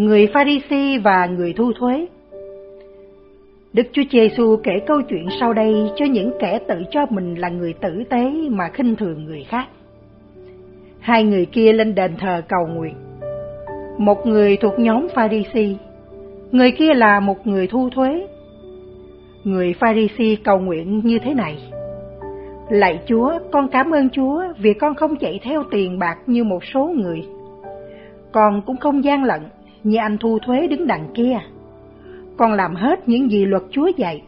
người Pharisi và người thu thuế. Đức Chúa Giêsu kể câu chuyện sau đây cho những kẻ tự cho mình là người tử tế mà khinh thường người khác. Hai người kia lên đền thờ cầu nguyện. Một người thuộc nhóm Pharisi, người kia là một người thu thuế. Người Pharisi cầu nguyện như thế này: Lạy Chúa, con cảm ơn Chúa vì con không chạy theo tiền bạc như một số người. Con cũng không gian lận như anh thu thuế đứng đằng kia. Con làm hết những gì luật Chúa dạy.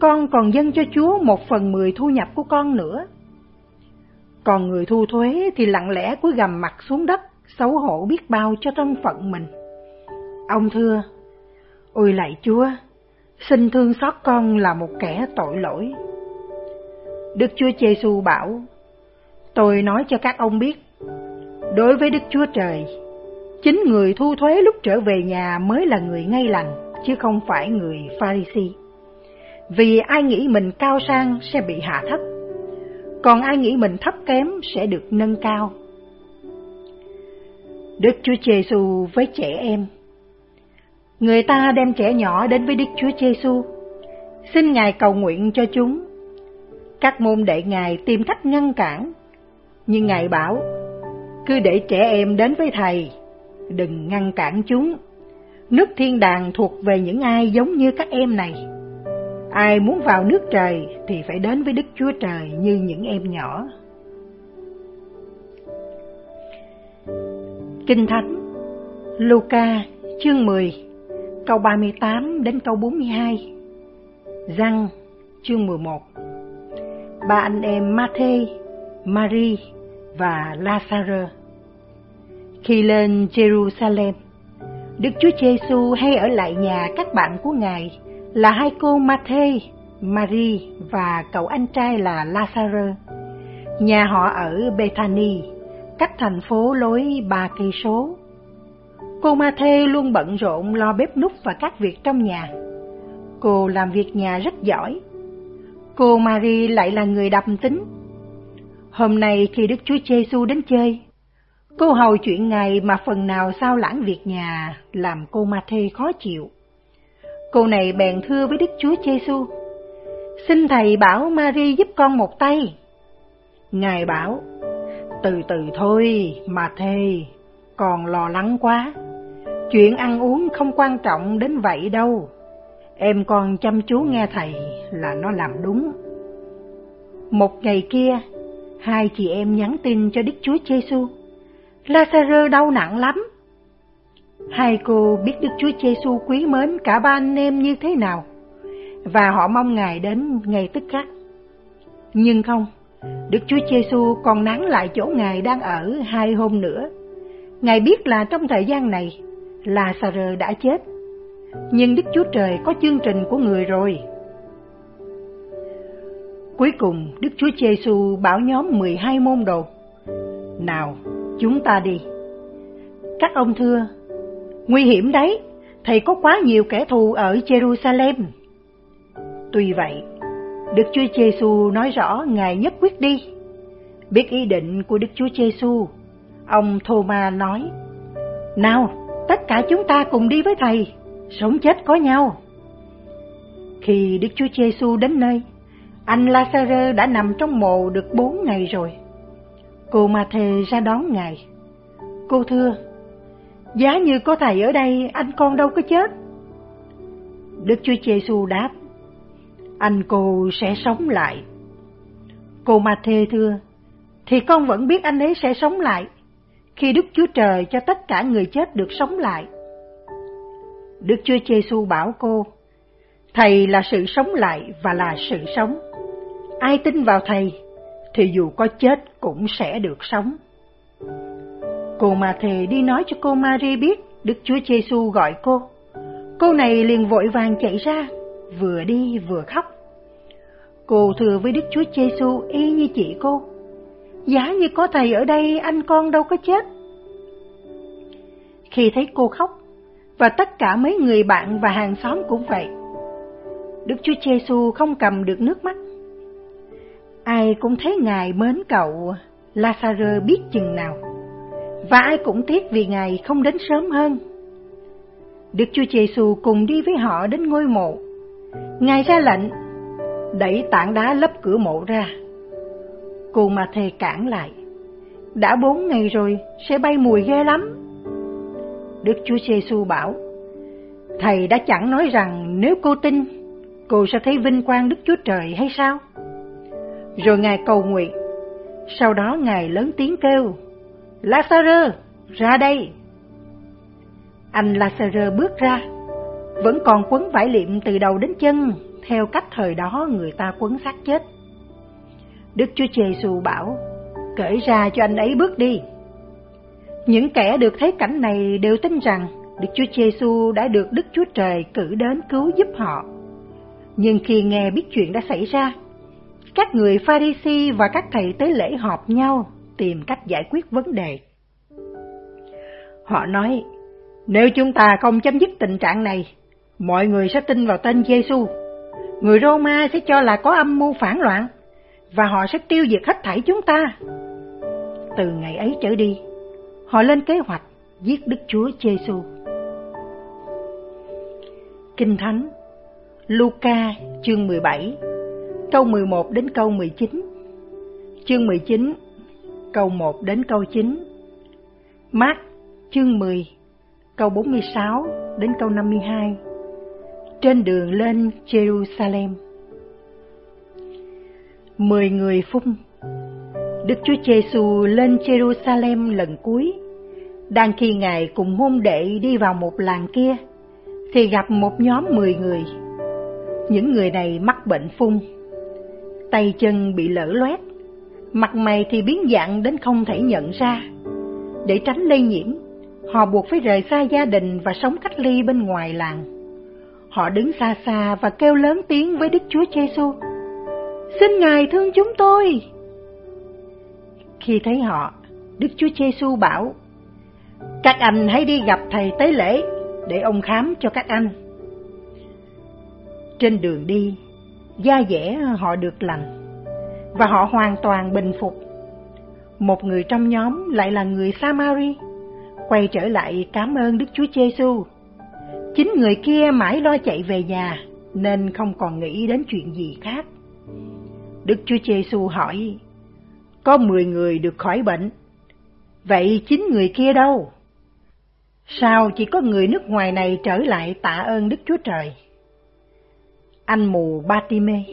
Con còn dâng cho Chúa một phần mười thu nhập của con nữa. Còn người thu thuế thì lặng lẽ cúi gầm mặt xuống đất, xấu hổ biết bao cho thân phận mình. Ông thưa, ôi lạy Chúa, xin thương xót con là một kẻ tội lỗi. Đức Chúa Giêsu bảo, tôi nói cho các ông biết, đối với Đức Chúa Trời, chính người thu thuế lúc trở về nhà mới là người ngay lành, chứ không phải người Pharisee. Vì ai nghĩ mình cao sang sẽ bị hạ thấp, còn ai nghĩ mình thấp kém sẽ được nâng cao. Đức Chúa Giêsu với trẻ em Người ta đem trẻ nhỏ đến với Đức Chúa Giêsu, xin Ngài cầu nguyện cho chúng. Các môn đệ Ngài tìm cách ngăn cản, nhưng Ngài bảo, cứ để trẻ em đến với Thầy, đừng ngăn cản chúng. Nước thiên đàng thuộc về những ai giống như các em này. Ai muốn vào nước trời thì phải đến với Đức Chúa Trời như những em nhỏ. Kinh Thánh Luca chương 10 câu 38 đến câu 42 Răng chương 11 Ba anh em Matthê, Mary và Lazarus khi lên Jerusalem, Đức Chúa Giêsu hay ở lại nhà các bạn của Ngài là hai cô Matthê, Marie và cậu anh trai là Lazarus. Nhà họ ở Bethany, cách thành phố lối ba cây số. Cô Matthê luôn bận rộn lo bếp núc và các việc trong nhà. Cô làm việc nhà rất giỏi. Cô Marie lại là người đầm tính. Hôm nay khi Đức Chúa Giêsu đến chơi, cô hầu chuyện ngày mà phần nào sao lãng việc nhà làm cô ma thê khó chịu. Cô này bèn thưa với Đức Chúa Giêsu: "Xin thầy bảo Mary giúp con một tay." Ngài bảo: "Từ từ thôi, Matthê, còn lo lắng quá. Chuyện ăn uống không quan trọng đến vậy đâu. Em còn chăm chú nghe thầy là nó làm đúng." Một ngày kia, hai chị em nhắn tin cho Đức Chúa Giêsu. Lazarơ đau nặng lắm, Hai cô biết Đức Chúa Giêsu quý mến cả ba anh em như thế nào, và họ mong Ngài đến ngay tức khắc. Nhưng không, Đức Chúa Giêsu còn nán lại chỗ Ngài đang ở hai hôm nữa. Ngài biết là trong thời gian này, Lazarus đã chết, nhưng Đức Chúa Trời có chương trình của người rồi. Cuối cùng, Đức Chúa Giêsu bảo nhóm 12 môn đồ: "Nào, chúng ta đi." Các ông thưa, Nguy hiểm đấy, thầy có quá nhiều kẻ thù ở Jerusalem. Tuy vậy, Đức Chúa Giêsu nói rõ Ngài nhất quyết đi. Biết ý định của Đức Chúa Giêsu, ông Thomas nói: "Nào, tất cả chúng ta cùng đi với thầy, sống chết có nhau." Khi Đức Chúa Giêsu đến nơi, anh Lazarus đã nằm trong mộ được bốn ngày rồi. Cô Ma Thề ra đón ngài. Cô thưa: Giá như có thầy ở đây, anh con đâu có chết. Đức Chúa Giêsu đáp, anh cô sẽ sống lại. Cô Ma Thê thưa, thì con vẫn biết anh ấy sẽ sống lại, khi Đức Chúa Trời cho tất cả người chết được sống lại. Đức Chúa Giêsu bảo cô, Thầy là sự sống lại và là sự sống. Ai tin vào Thầy, thì dù có chết cũng sẽ được sống. Cô mà thề đi nói cho cô Mary biết Đức Chúa Giêsu gọi cô. Cô này liền vội vàng chạy ra, vừa đi vừa khóc. Cô thừa với Đức Chúa Giêsu y như chị cô. Giá như có thầy ở đây anh con đâu có chết. Khi thấy cô khóc, và tất cả mấy người bạn và hàng xóm cũng vậy, Đức Chúa Giêsu không cầm được nước mắt. Ai cũng thấy Ngài mến cậu Lazarus biết chừng nào và ai cũng tiếc vì Ngài không đến sớm hơn. Đức Chúa Giêsu cùng đi với họ đến ngôi mộ. Ngài ra lệnh, đẩy tảng đá lấp cửa mộ ra. Cô mà thề cản lại. Đã bốn ngày rồi, sẽ bay mùi ghê lắm. Đức Chúa Giêsu bảo, Thầy đã chẳng nói rằng nếu cô tin, cô sẽ thấy vinh quang Đức Chúa Trời hay sao? Rồi Ngài cầu nguyện, sau đó Ngài lớn tiếng kêu, Lazarus, ra đây! Anh Lazarus bước ra, vẫn còn quấn vải liệm từ đầu đến chân, theo cách thời đó người ta quấn xác chết. Đức Chúa Giêsu bảo, cởi ra cho anh ấy bước đi. Những kẻ được thấy cảnh này đều tin rằng Đức Chúa Giêsu đã được Đức Chúa Trời cử đến cứu giúp họ. Nhưng khi nghe biết chuyện đã xảy ra, các người Pharisee và các thầy tế lễ họp nhau tìm cách giải quyết vấn đề. Họ nói, nếu chúng ta không chấm dứt tình trạng này, mọi người sẽ tin vào tên Giêsu. Người Roma sẽ cho là có âm mưu phản loạn và họ sẽ tiêu diệt hết thảy chúng ta. Từ ngày ấy trở đi, họ lên kế hoạch giết Đức Chúa Giêsu. Kinh Thánh Luca chương 17 câu 11 đến câu 19 Chương 19 câu 1 đến câu 9 Mark, chương 10 câu 46 đến câu 52 Trên đường lên Jerusalem. Mười người phun. Đức Chúa Giêsu lên Jerusalem lần cuối. Đang khi Ngài cùng môn đệ đi vào một làng kia, Thì gặp một nhóm mười người. Những người này mắc bệnh phun. Tay chân bị lở loét Mặt mày thì biến dạng đến không thể nhận ra Để tránh lây nhiễm Họ buộc phải rời xa gia đình và sống cách ly bên ngoài làng. Họ đứng xa xa và kêu lớn tiếng với Đức Chúa Giêsu: "Xin Ngài thương chúng tôi!" Khi thấy họ, Đức Chúa Giêsu bảo: "Các anh hãy đi gặp thầy tế lễ để ông khám cho các anh." Trên đường đi, da dẻ họ được lành và họ hoàn toàn bình phục. Một người trong nhóm lại là người Samari quay trở lại cảm ơn Đức Chúa Giêsu. Chính người kia mãi lo chạy về nhà nên không còn nghĩ đến chuyện gì khác. Đức Chúa Giêsu hỏi: "Có mười người được khỏi bệnh, vậy chín người kia đâu?" Sao chỉ có người nước ngoài này trở lại tạ ơn Đức Chúa Trời? Anh mù Batime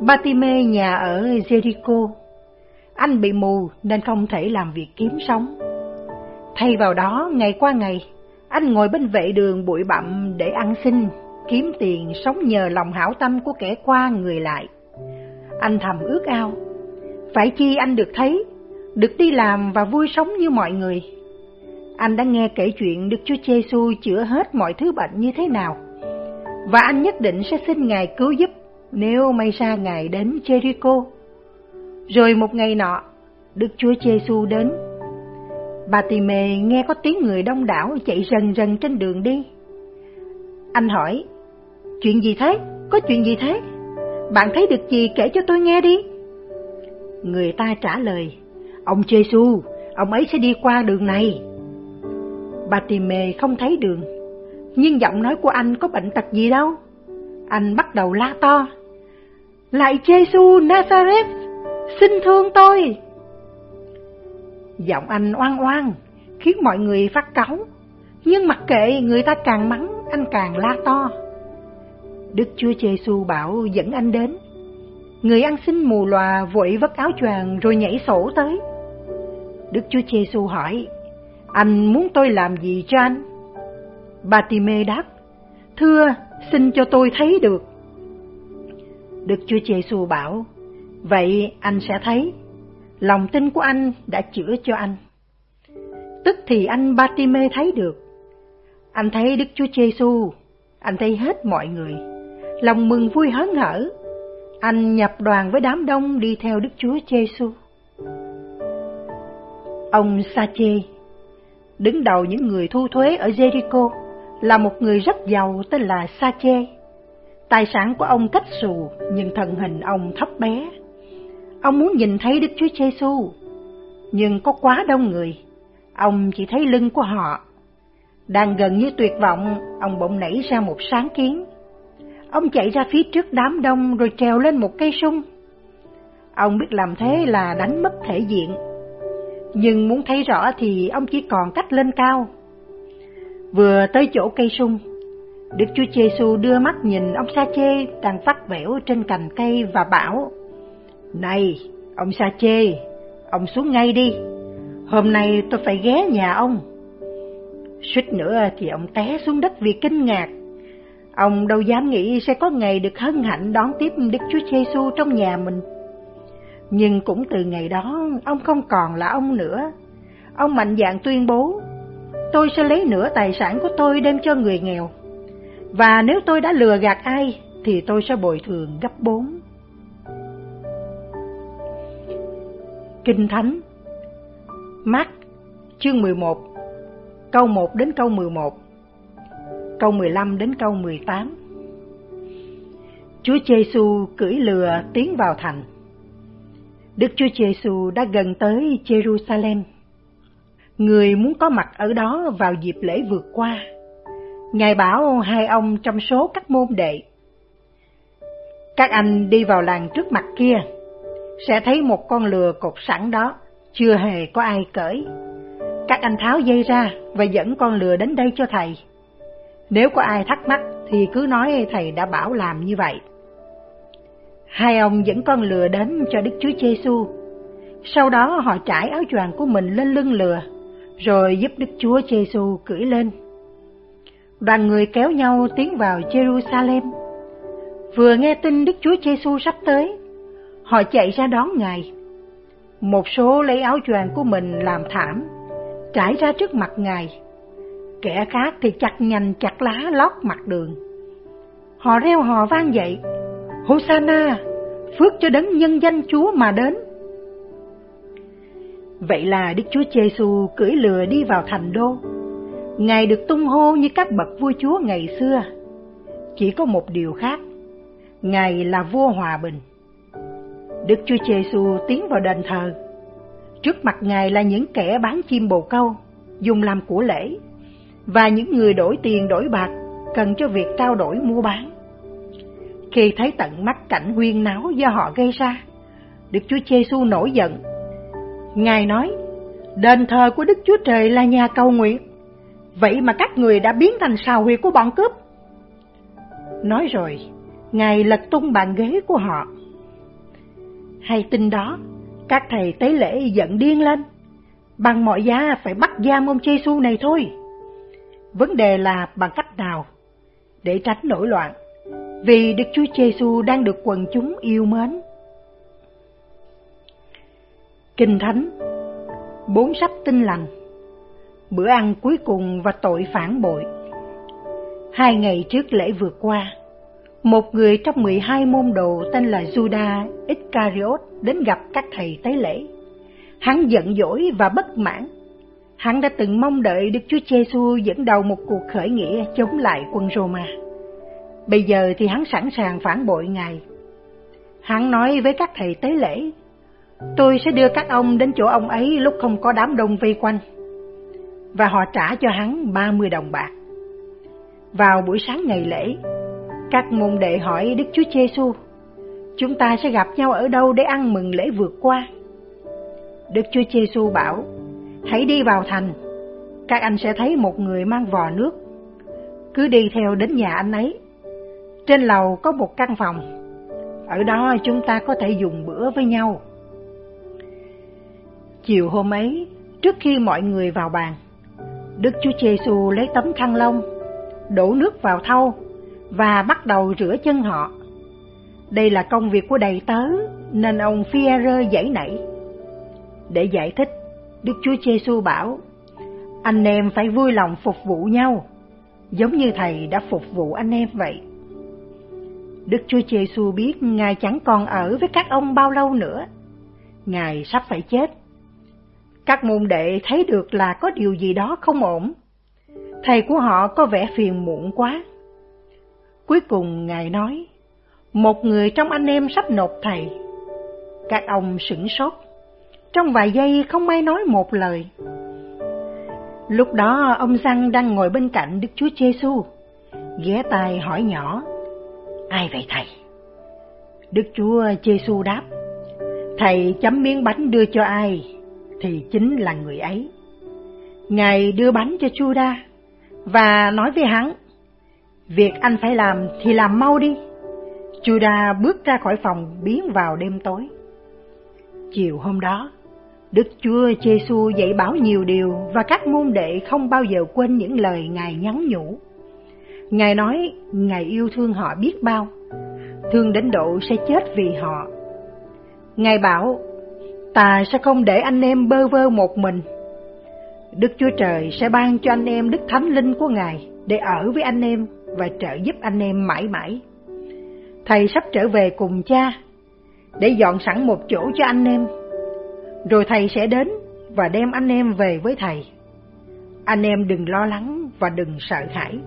Batime nhà ở Jericho. Anh bị mù nên không thể làm việc kiếm sống. Thay vào đó, ngày qua ngày, anh ngồi bên vệ đường bụi bặm để ăn xin, kiếm tiền sống nhờ lòng hảo tâm của kẻ qua người lại. Anh thầm ước ao, phải chi anh được thấy, được đi làm và vui sống như mọi người. Anh đã nghe kể chuyện Đức Chúa Giêsu chữa hết mọi thứ bệnh như thế nào, và anh nhất định sẽ xin Ngài cứu giúp nếu may ra Ngài đến Jericho. Rồi một ngày nọ, Đức Chúa Giêsu đến Bà tì mề nghe có tiếng người đông đảo chạy rần rần trên đường đi. Anh hỏi, chuyện gì thế? Có chuyện gì thế? Bạn thấy được gì kể cho tôi nghe đi. Người ta trả lời, ông Giêsu, ông ấy sẽ đi qua đường này. Bà tì mề không thấy đường, nhưng giọng nói của anh có bệnh tật gì đâu. Anh bắt đầu la to, lại Giêsu Nazareth, xin thương tôi. Giọng anh oan oan, khiến mọi người phát cáu. Nhưng mặc kệ người ta càng mắng, anh càng la to. Đức Chúa Giêsu bảo dẫn anh đến. Người ăn xin mù lòa vội vất áo choàng rồi nhảy sổ tới. Đức Chúa Giêsu hỏi, anh muốn tôi làm gì cho anh? Bà Tì Mê đáp, thưa, xin cho tôi thấy được. Đức Chúa Giêsu bảo, vậy anh sẽ thấy lòng tin của anh đã chữa cho anh. Tức thì anh Batime thấy được. Anh thấy Đức Chúa Giêsu, anh thấy hết mọi người. Lòng mừng vui hớn hở. Anh nhập đoàn với đám đông đi theo Đức Chúa Giêsu. Ông Sache, đứng đầu những người thu thuế ở Jericho, là một người rất giàu tên là Sache. Tài sản của ông cách xù, nhưng thân hình ông thấp bé, Ông muốn nhìn thấy Đức Chúa Giêsu, nhưng có quá đông người, ông chỉ thấy lưng của họ. Đang gần như tuyệt vọng, ông bỗng nảy ra một sáng kiến. Ông chạy ra phía trước đám đông rồi trèo lên một cây sung. Ông biết làm thế là đánh mất thể diện. Nhưng muốn thấy rõ thì ông chỉ còn cách lên cao. Vừa tới chỗ cây sung, Đức Chúa Giêsu đưa mắt nhìn ông Sa Chê đang phát vẻo trên cành cây và bảo: "Này, ông Sa Chê, ông xuống ngay đi. Hôm nay tôi phải ghé nhà ông." Suýt nữa thì ông té xuống đất vì kinh ngạc. Ông đâu dám nghĩ sẽ có ngày được hân hạnh đón tiếp Đức Chúa Giêsu trong nhà mình. Nhưng cũng từ ngày đó, ông không còn là ông nữa. Ông mạnh dạn tuyên bố, tôi sẽ lấy nửa tài sản của tôi đem cho người nghèo. Và nếu tôi đã lừa gạt ai, thì tôi sẽ bồi thường gấp bốn. Kinh Thánh Mark chương 11 câu 1 đến câu 11 câu 15 đến câu 18 Chúa Giêsu cưỡi lừa tiến vào thành Đức Chúa Giêsu đã gần tới Jerusalem. Người muốn có mặt ở đó vào dịp lễ vượt qua. Ngài bảo hai ông trong số các môn đệ. Các anh đi vào làng trước mặt kia, sẽ thấy một con lừa cột sẵn đó, chưa hề có ai cởi. Các anh tháo dây ra và dẫn con lừa đến đây cho thầy. Nếu có ai thắc mắc thì cứ nói thầy đã bảo làm như vậy. Hai ông dẫn con lừa đến cho Đức Chúa Giêsu. Sau đó họ trải áo choàng của mình lên lưng lừa, rồi giúp Đức Chúa Giêsu cưỡi lên. Đoàn người kéo nhau tiến vào Jerusalem. Vừa nghe tin Đức Chúa Giêsu sắp tới, họ chạy ra đón Ngài. Một số lấy áo choàng của mình làm thảm, trải ra trước mặt Ngài. Kẻ khác thì chặt nhành chặt lá lót mặt đường. Họ reo hò vang dậy, Hosanna, phước cho đấng nhân danh Chúa mà đến. Vậy là Đức Chúa Giêsu cưỡi lừa đi vào thành đô. Ngài được tung hô như các bậc vua chúa ngày xưa. Chỉ có một điều khác, Ngài là vua hòa bình. Đức Chúa Giêsu tiến vào đền thờ. Trước mặt Ngài là những kẻ bán chim bồ câu, dùng làm của lễ, và những người đổi tiền đổi bạc cần cho việc trao đổi mua bán. Khi thấy tận mắt cảnh huyên náo do họ gây ra, Đức Chúa Giêsu nổi giận. Ngài nói, đền thờ của Đức Chúa Trời là nhà cầu nguyện, vậy mà các người đã biến thành sào huyệt của bọn cướp. Nói rồi, Ngài lật tung bàn ghế của họ. Hay tin đó, các thầy tế lễ giận điên lên, bằng mọi giá phải bắt giam ông Giêsu này thôi. Vấn đề là bằng cách nào để tránh nổi loạn vì Đức Chúa Giêsu đang được quần chúng yêu mến. Kinh Thánh Bốn sách tinh lành Bữa ăn cuối cùng và tội phản bội Hai ngày trước lễ vừa qua, một người trong mười hai môn đồ tên là Judas Iscariot đến gặp các thầy tế lễ. Hắn giận dỗi và bất mãn. Hắn đã từng mong đợi Đức Chúa Giêsu dẫn đầu một cuộc khởi nghĩa chống lại quân Roma. Bây giờ thì hắn sẵn sàng phản bội Ngài. Hắn nói với các thầy tế lễ, tôi sẽ đưa các ông đến chỗ ông ấy lúc không có đám đông vây quanh. Và họ trả cho hắn 30 đồng bạc. Vào buổi sáng ngày lễ, các môn đệ hỏi Đức Chúa Giêsu, chúng ta sẽ gặp nhau ở đâu để ăn mừng lễ vượt qua? Đức Chúa Giêsu bảo, hãy đi vào thành, các anh sẽ thấy một người mang vò nước. Cứ đi theo đến nhà anh ấy, trên lầu có một căn phòng, ở đó chúng ta có thể dùng bữa với nhau. Chiều hôm ấy, trước khi mọi người vào bàn, Đức Chúa Giêsu lấy tấm khăn lông, đổ nước vào thau và bắt đầu rửa chân họ. Đây là công việc của đầy tớ, nên ông Phi-e-rơ dãy nảy. Để giải thích, Đức Chúa Giêsu bảo, anh em phải vui lòng phục vụ nhau, giống như Thầy đã phục vụ anh em vậy. Đức Chúa Giêsu biết Ngài chẳng còn ở với các ông bao lâu nữa. Ngài sắp phải chết. Các môn đệ thấy được là có điều gì đó không ổn. Thầy của họ có vẻ phiền muộn quá. Cuối cùng Ngài nói, một người trong anh em sắp nộp thầy. Các ông sửng sốt. Trong vài giây không ai nói một lời. Lúc đó ông Răng đang ngồi bên cạnh Đức Chúa Giêsu, ghé tai hỏi nhỏ: "Ai vậy thầy?" Đức Chúa Giêsu đáp: "Thầy chấm miếng bánh đưa cho ai thì chính là người ấy." Ngài đưa bánh cho Juda và nói với hắn: "Việc anh phải làm thì làm mau đi." Juda bước ra khỏi phòng biến vào đêm tối. Chiều hôm đó, Đức Chúa Giêsu dạy bảo nhiều điều và các môn đệ không bao giờ quên những lời Ngài nhắn nhủ. Ngài nói Ngài yêu thương họ biết bao, thương đến độ sẽ chết vì họ. Ngài bảo, ta sẽ không để anh em bơ vơ một mình. Đức Chúa Trời sẽ ban cho anh em Đức Thánh Linh của Ngài để ở với anh em và trợ giúp anh em mãi mãi. Thầy sắp trở về cùng cha để dọn sẵn một chỗ cho anh em. Rồi thầy sẽ đến và đem anh em về với thầy. Anh em đừng lo lắng và đừng sợ hãi.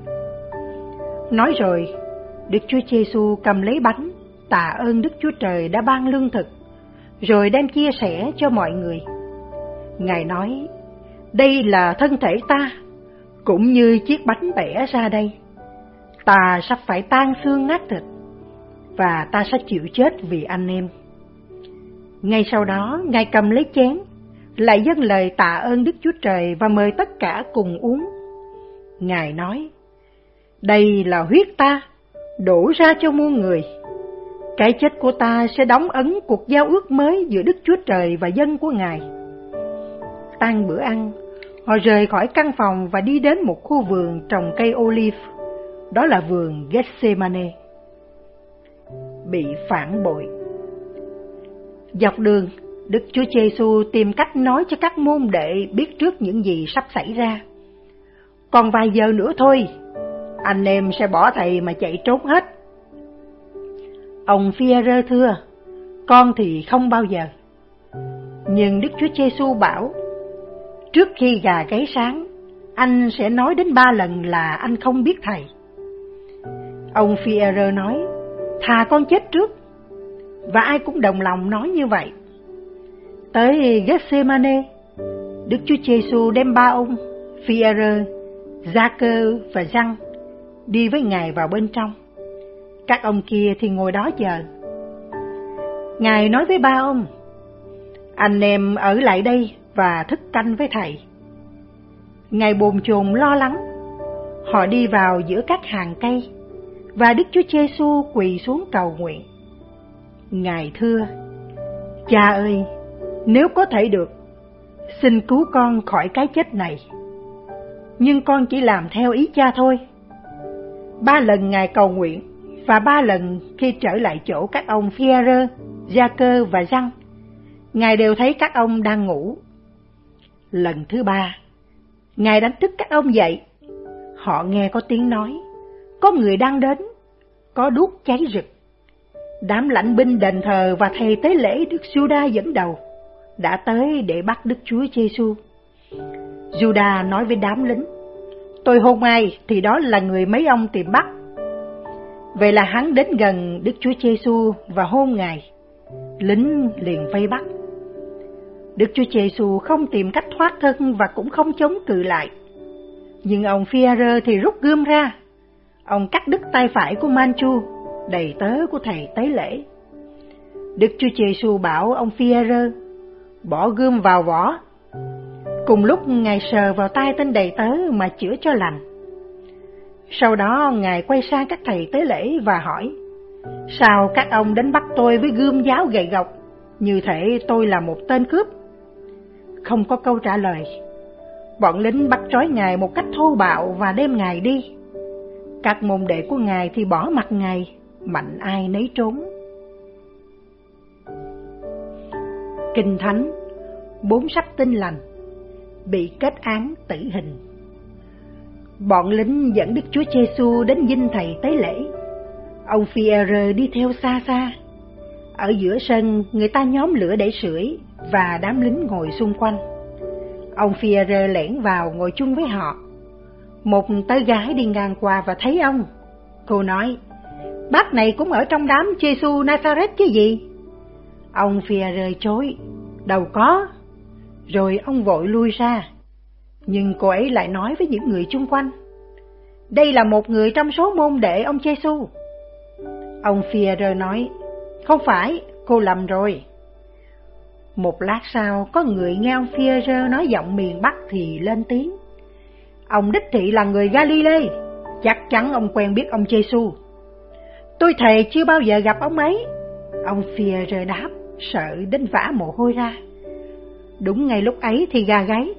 Nói rồi, Đức Chúa Giêsu cầm lấy bánh, tạ ơn Đức Chúa Trời đã ban lương thực, rồi đem chia sẻ cho mọi người. Ngài nói, đây là thân thể ta, cũng như chiếc bánh bẻ ra đây. Ta sắp phải tan xương nát thịt, và ta sẽ chịu chết vì anh em. Ngay sau đó, Ngài cầm lấy chén, lại dâng lời tạ ơn Đức Chúa Trời và mời tất cả cùng uống. Ngài nói, đây là huyết ta, đổ ra cho muôn người. Cái chết của ta sẽ đóng ấn cuộc giao ước mới giữa Đức Chúa Trời và dân của Ngài. Tan bữa ăn, họ rời khỏi căn phòng và đi đến một khu vườn trồng cây olive, đó là vườn Gethsemane. Bị phản bội Dọc đường, Đức Chúa Giêsu tìm cách nói cho các môn đệ biết trước những gì sắp xảy ra. Còn vài giờ nữa thôi, anh em sẽ bỏ thầy mà chạy trốn hết. Ông Phi-e-rơ thưa, con thì không bao giờ. Nhưng Đức Chúa Giêsu bảo, trước khi gà gáy sáng, anh sẽ nói đến ba lần là anh không biết thầy. Ông Phi-e-rơ nói, thà con chết trước và ai cũng đồng lòng nói như vậy. Tới Gethsemane, Đức Chúa Giêsu đem ba ông, Phi-e-rơ, Gia-cơ và Giăng đi với Ngài vào bên trong. Các ông kia thì ngồi đó chờ. Ngài nói với ba ông, anh em ở lại đây và thức canh với thầy. Ngài bồn chồn lo lắng, họ đi vào giữa các hàng cây, và Đức Chúa Giêsu quỳ xuống cầu nguyện. Ngài thưa, Cha ơi, nếu có thể được, xin cứu con khỏi cái chết này. Nhưng con chỉ làm theo ý cha thôi. Ba lần Ngài cầu nguyện, và ba lần khi trở lại chỗ các ông Fierre, Gia-cơ và Răng, Ngài đều thấy các ông đang ngủ. Lần thứ ba, Ngài đánh thức các ông dậy. Họ nghe có tiếng nói, có người đang đến, có đuốc cháy rực. Đám lãnh binh đền thờ và thầy tế lễ Đức Juda dẫn đầu đã tới để bắt Đức Chúa Giêsu. Juda nói với đám lính, tôi hôn ai thì đó là người mấy ông tìm bắt. Vậy là hắn đến gần Đức Chúa Giêsu và hôn ngài. Lính liền vây bắt. Đức Chúa Giêsu không tìm cách thoát thân và cũng không chống cự lại. Nhưng ông phi thì rút gươm ra. Ông cắt đứt tay phải của Manchu, đầy tớ của thầy tế lễ. Đức Chúa Giêsu bảo ông Phi-e-rơ bỏ gươm vào vỏ. Cùng lúc Ngài sờ vào tay tên đầy tớ mà chữa cho lành. Sau đó Ngài quay sang các thầy tế lễ và hỏi, Sao các ông đến bắt tôi với gươm giáo gậy gộc, như thể tôi là một tên cướp? Không có câu trả lời. Bọn lính bắt trói Ngài một cách thô bạo và đem Ngài đi. Các môn đệ của Ngài thì bỏ mặt Ngài mạnh ai nấy trốn. Kinh Thánh Bốn sách tinh lành Bị kết án tử hình Bọn lính dẫn Đức Chúa Giêsu đến dinh thầy tế lễ. Ông Pierre đi theo xa xa. Ở giữa sân, người ta nhóm lửa để sưởi và đám lính ngồi xung quanh. Ông Pierre lẻn vào ngồi chung với họ. Một tớ gái đi ngang qua và thấy ông. Cô nói, Bác này cũng ở trong đám Giêsu Nazareth chứ gì? Ông Pierre chối, đâu có. Rồi ông vội lui ra. Nhưng cô ấy lại nói với những người chung quanh, đây là một người trong số môn đệ ông Giêsu. Ông Führer nói, không phải, cô lầm rồi. Một lát sau, có người nghe ông Führer nói giọng miền Bắc thì lên tiếng. Ông đích thị là người Galilee, chắc chắn ông quen biết ông Giêsu. Tôi thề chưa bao giờ gặp ông ấy. Ông Führer đáp, sợ đến vã mồ hôi ra. Đúng ngay lúc ấy thì gà gáy,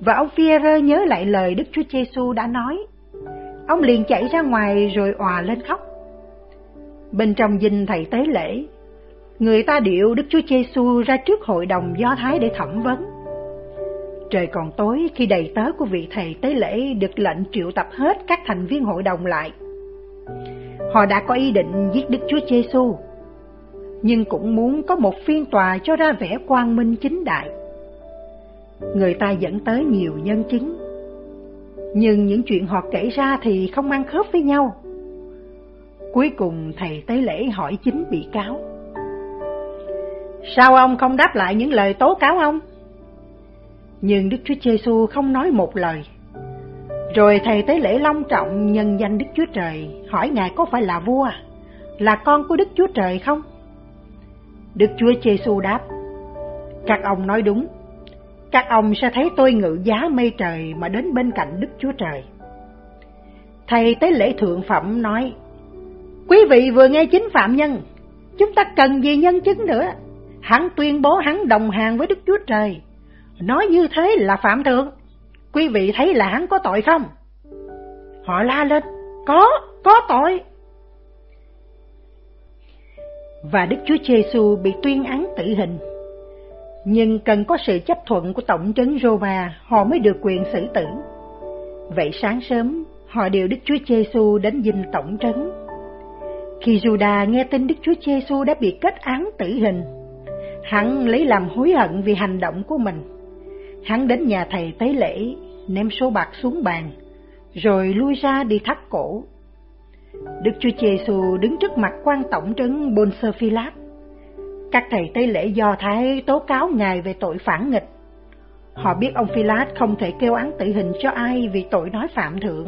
và ông Pierre nhớ lại lời Đức Chúa Giêsu đã nói. Ông liền chạy ra ngoài rồi òa lên khóc. Bên trong dinh thầy tế lễ, người ta điệu Đức Chúa Giêsu ra trước hội đồng Do Thái để thẩm vấn. Trời còn tối khi đầy tớ của vị thầy tế lễ được lệnh triệu tập hết các thành viên hội đồng lại. Họ đã có ý định giết Đức Chúa Giêsu, nhưng cũng muốn có một phiên tòa cho ra vẻ quang minh chính đại. Người ta dẫn tới nhiều nhân chứng, nhưng những chuyện họ kể ra thì không ăn khớp với nhau. Cuối cùng thầy tế lễ hỏi chính bị cáo. Sao ông không đáp lại những lời tố cáo ông? Nhưng Đức Chúa Giêsu không nói một lời. Rồi thầy tế lễ long trọng nhân danh Đức Chúa Trời hỏi Ngài có phải là vua, là con của Đức Chúa Trời không? Đức Chúa Giêsu đáp, các ông nói đúng, các ông sẽ thấy tôi ngự giá mây trời mà đến bên cạnh Đức Chúa Trời. Thầy tế lễ thượng phẩm nói, Quý vị vừa nghe chính phạm nhân, chúng ta cần gì nhân chứng nữa? Hắn tuyên bố hắn đồng hàng với Đức Chúa Trời. Nói như thế là phạm thượng. Quý vị thấy là hắn có tội không? Họ la lên, có, có tội. Và Đức Chúa Giêsu bị tuyên án tử hình. Nhưng cần có sự chấp thuận của Tổng trấn Roma, họ mới được quyền xử tử. Vậy sáng sớm, họ điều Đức Chúa Giêsu đến dinh tổng trấn. Khi Juda nghe tin Đức Chúa Giêsu đã bị kết án tử hình, hắn lấy làm hối hận vì hành động của mình. Hắn đến nhà thầy tế lễ, ném số bạc xuống bàn, rồi lui ra đi thắt cổ. Đức Chúa Giêsu đứng trước mặt quan tổng trấn Bonser Phi-lát. Các thầy tế lễ do Thái tố cáo Ngài về tội phản nghịch. Họ biết ông Philat không thể kêu án tử hình cho ai vì tội nói phạm thượng.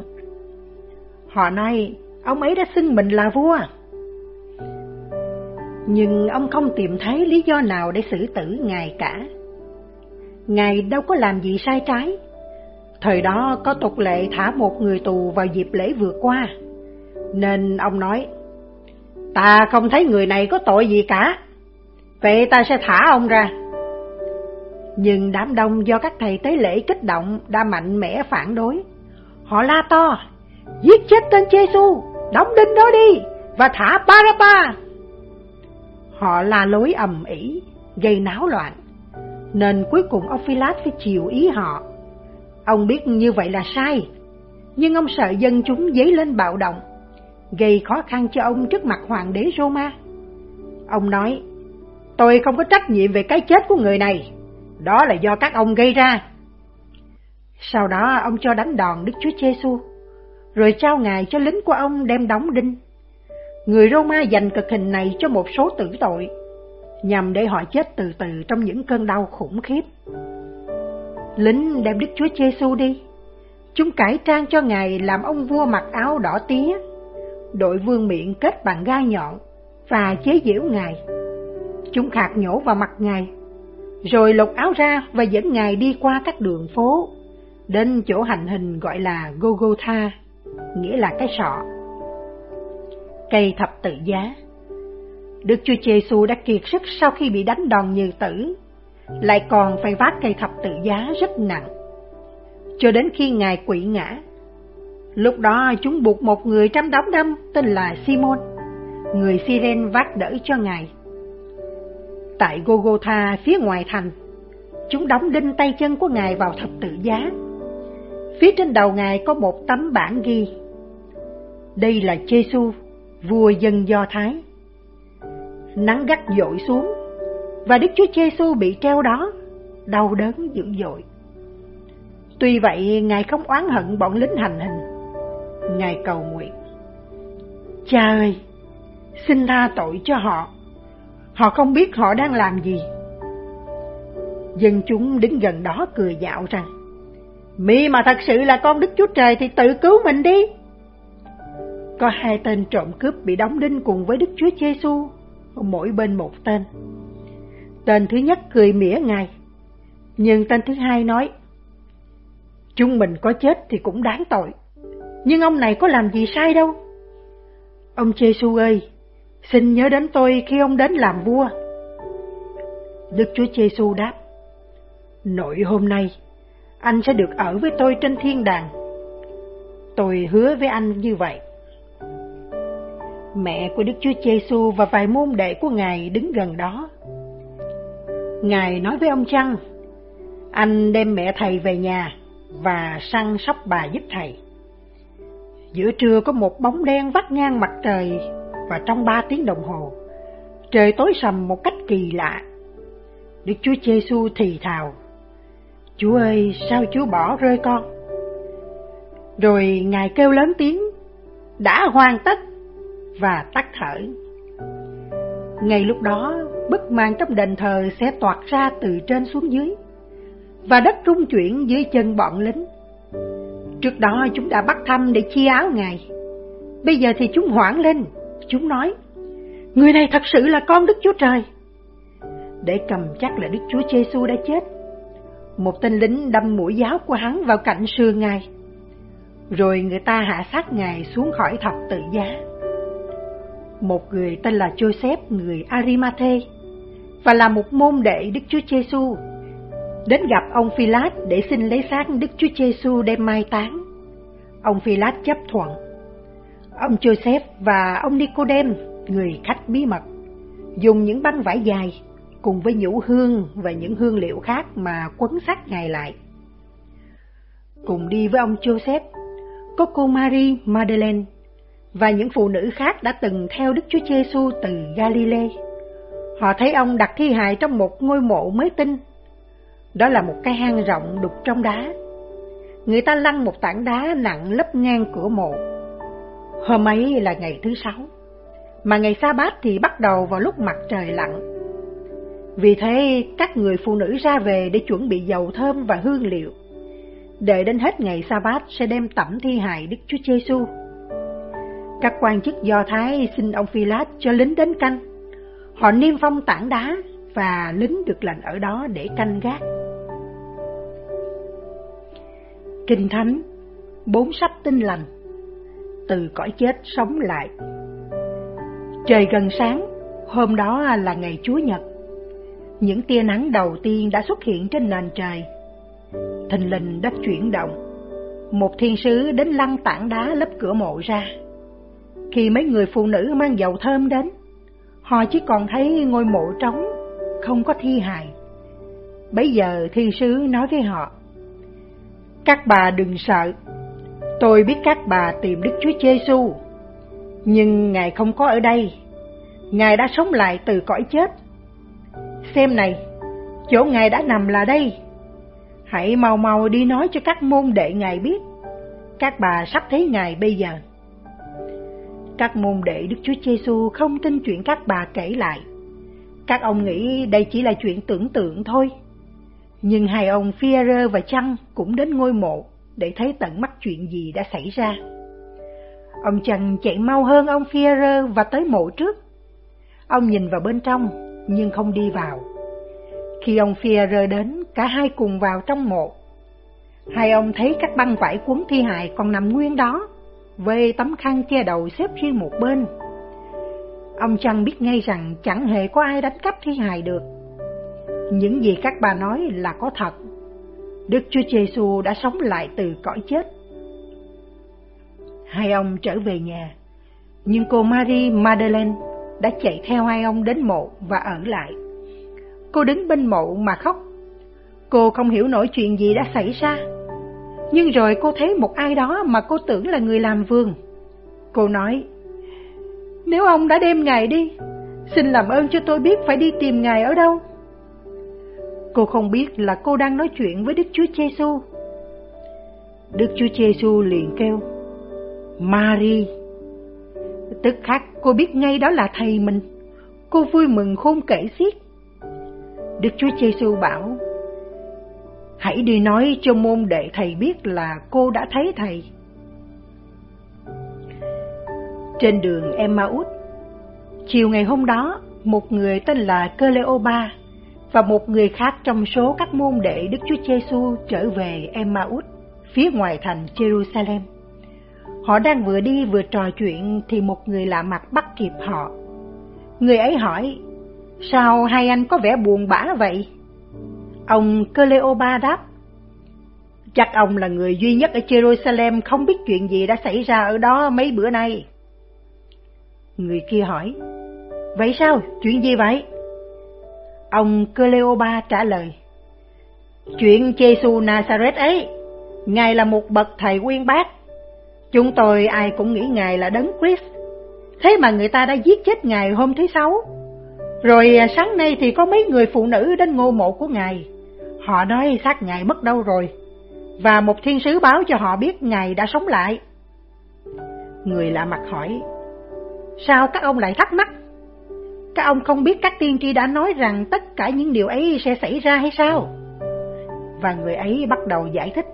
Họ nói, ông ấy đã xưng mình là vua. Nhưng ông không tìm thấy lý do nào để xử tử Ngài cả. Ngài đâu có làm gì sai trái. Thời đó có tục lệ thả một người tù vào dịp lễ vừa qua. Nên ông nói, ta không thấy người này có tội gì cả. Vậy ta sẽ thả ông ra. Nhưng đám đông do các thầy tế lễ kích động đã mạnh mẽ phản đối. Họ la to, giết chết tên Giêsu, đóng đinh đó đi và thả Baraba. Họ la lối ầm ĩ, gây náo loạn nên cuối cùng ông Philat phải chịu ý họ. Ông biết như vậy là sai, nhưng ông sợ dân chúng dấy lên bạo động, gây khó khăn cho ông trước mặt hoàng đế Roma. Ông nói, tôi không có trách nhiệm về cái chết của người này, đó là do các ông gây ra. Sau đó ông cho đánh đòn Đức Chúa Giêsu, rồi trao ngài cho lính của ông đem đóng đinh. Người Roma dành cực hình này cho một số tử tội, nhằm để họ chết từ từ trong những cơn đau khủng khiếp. Lính đem Đức Chúa Giêsu đi. Chúng cải trang cho Ngài làm ông vua mặc áo đỏ tía, đội vương miệng kết bằng gai nhọn và chế giễu Ngài. Chúng khạc nhổ vào mặt Ngài, rồi lột áo ra và dẫn Ngài đi qua các đường phố, đến chỗ hành hình gọi là Gogotha, nghĩa là cái sọ. Cây thập tự giá Đức Chúa Giêsu đã kiệt sức sau khi bị đánh đòn như tử, lại còn phải vác cây thập tự giá rất nặng, cho đến khi Ngài quỵ ngã. Lúc đó chúng buộc một người trăm đóng đâm tên là Simon, người Siren vác đỡ cho Ngài. Tại Gogotha phía ngoài thành, chúng đóng đinh tay chân của Ngài vào thập tự giá. Phía trên đầu Ngài có một tấm bảng ghi. Đây là Giêsu, vua dân Do Thái nắng gắt dội xuống và Đức Chúa Giêsu bị treo đó, đau đớn dữ dội. Tuy vậy, Ngài không oán hận bọn lính hành hình. Ngài cầu nguyện. Cha ơi, xin tha tội cho họ. Họ không biết họ đang làm gì. Dân chúng đứng gần đó cười dạo rằng, Mi mà thật sự là con Đức Chúa Trời thì tự cứu mình đi. Có hai tên trộm cướp bị đóng đinh cùng với Đức Chúa Giêsu, mỗi bên một tên. Tên thứ nhất cười mỉa ngài, nhưng tên thứ hai nói, Chúng mình có chết thì cũng đáng tội, nhưng ông này có làm gì sai đâu. Ông Giêsu ơi, xin nhớ đến tôi khi ông đến làm vua. Đức Chúa Giêsu đáp, Nội hôm nay, anh sẽ được ở với tôi trên thiên đàng. Tôi hứa với anh như vậy. Mẹ của Đức Chúa Giêsu và vài môn đệ của Ngài đứng gần đó. Ngài nói với ông Trăng, anh đem mẹ thầy về nhà và săn sóc bà giúp thầy. Giữa trưa có một bóng đen vắt ngang mặt trời và trong ba tiếng đồng hồ, trời tối sầm một cách kỳ lạ. Đức Chúa Giêsu thì thào, Chúa ơi, sao Chúa bỏ rơi con? Rồi Ngài kêu lớn tiếng, đã hoàn tất, và tắt thở. Ngay lúc đó, bức màn trong đền thờ sẽ toạt ra từ trên xuống dưới, và đất rung chuyển dưới chân bọn lính. Trước đó chúng đã bắt thăm để chia áo Ngài. Bây giờ thì chúng hoảng lên, chúng nói, Người này thật sự là con Đức Chúa Trời. Để cầm chắc là Đức Chúa Giêsu đã chết, một tên lính đâm mũi giáo của hắn vào cạnh sườn Ngài. Rồi người ta hạ sát Ngài xuống khỏi thập tự giá. Một người tên là Joseph người Arimathe và là một môn đệ Đức Chúa Giêsu đến gặp ông Phi-lát để xin lấy xác Đức Chúa Giêsu đem mai táng. Ông Phi-lát chấp thuận. Ông Joseph và ông Nicodem, người khách bí mật, dùng những băng vải dài cùng với nhũ hương và những hương liệu khác mà quấn sát ngài lại. Cùng đi với ông Joseph, có cô Marie Madeleine và những phụ nữ khác đã từng theo Đức Chúa Giêsu từ Galilee. Họ thấy ông đặt thi hài trong một ngôi mộ mới tinh. Đó là một cái hang rộng đục trong đá. Người ta lăn một tảng đá nặng lấp ngang cửa mộ. Hôm ấy là ngày thứ sáu, mà ngày sa bát thì bắt đầu vào lúc mặt trời lặn. Vì thế, các người phụ nữ ra về để chuẩn bị dầu thơm và hương liệu. Đợi đến hết ngày sa bát sẽ đem tẩm thi hài Đức Chúa Giêsu. Các quan chức Do Thái xin ông phi lát cho lính đến canh. Họ niêm phong tảng đá và lính được lệnh ở đó để canh gác. Kinh Thánh Bốn sách tinh lành từ cõi chết sống lại Trời gần sáng, hôm đó là ngày Chúa Nhật những tia nắng đầu tiên đã xuất hiện trên nền trời. Thình lình đất chuyển động, một thiên sứ đến lăn tảng đá lấp cửa mộ ra. Khi mấy người phụ nữ mang dầu thơm đến, họ chỉ còn thấy ngôi mộ trống, không có thi hài. Bấy giờ thiên sứ nói với họ, Các bà đừng sợ, tôi biết các bà tìm Đức Chúa Giêsu, nhưng Ngài không có ở đây, Ngài đã sống lại từ cõi chết Xem này, chỗ ngài đã nằm là đây. Hãy mau mau đi nói cho các môn đệ ngài biết. Các bà sắp thấy ngài bây giờ. Các môn đệ Đức Chúa Giêsu không tin chuyện các bà kể lại. Các ông nghĩ đây chỉ là chuyện tưởng tượng thôi. Nhưng hai ông Phi-rơ và Chăng cũng đến ngôi mộ để thấy tận mắt chuyện gì đã xảy ra. Ông chàng chạy mau hơn ông Phi-rơ và tới mộ trước. Ông nhìn vào bên trong nhưng không đi vào. Khi ông Phi-rơ đến, cả hai cùng vào trong mộ. Hai ông thấy các băng vải cuốn thi hài còn nằm nguyên đó, với tấm khăn che đầu xếp riêng một bên. Ông chàng biết ngay rằng chẳng hề có ai đánh cắp thi hài được. Những gì các bà nói là có thật. Đức Chúa Giêsu đã sống lại từ cõi chết. Hai ông trở về nhà, nhưng cô Marie Madeleine đã chạy theo hai ông đến mộ và ở lại. Cô đứng bên mộ mà khóc. Cô không hiểu nổi chuyện gì đã xảy ra. Nhưng rồi cô thấy một ai đó mà cô tưởng là người làm vườn. Cô nói, nếu ông đã đem ngài đi, xin làm ơn cho tôi biết phải đi tìm ngài ở đâu. Cô không biết là cô đang nói chuyện với Đức Chúa Giêsu. Đức Chúa Giêsu liền kêu, Mary. Tức khắc cô biết ngay đó là thầy mình. Cô vui mừng khôn kể xiết. Đức Chúa Giêsu bảo, Hãy đi nói cho môn đệ thầy biết là cô đã thấy thầy. Trên đường Emmaus, chiều ngày hôm đó, một người tên là Cleopa và một người khác trong số các môn đệ Đức Chúa Giêsu trở về Emmaus, phía ngoài thành Jerusalem. Họ đang vừa đi vừa trò chuyện thì một người lạ mặt bắt kịp họ. Người ấy hỏi, sao hai anh có vẻ buồn bã vậy? Ông Cleopa đáp, chắc ông là người duy nhất ở Jerusalem không biết chuyện gì đã xảy ra ở đó mấy bữa nay. Người kia hỏi, vậy sao, chuyện gì vậy? Ông Cleopa trả lời, chuyện Giêsu Nazareth ấy, Ngài là một bậc thầy quyên bác. Chúng tôi ai cũng nghĩ Ngài là đấng Christ. Thế mà người ta đã giết chết Ngài hôm thứ Sáu. Rồi à, sáng nay thì có mấy người phụ nữ đến ngô mộ của Ngài. Họ nói xác Ngài mất đâu rồi. Và một thiên sứ báo cho họ biết Ngài đã sống lại. Người lạ mặt hỏi, sao các ông lại thắc mắc? Các ông không biết các tiên tri đã nói rằng tất cả những điều ấy sẽ xảy ra hay sao? Và người ấy bắt đầu giải thích.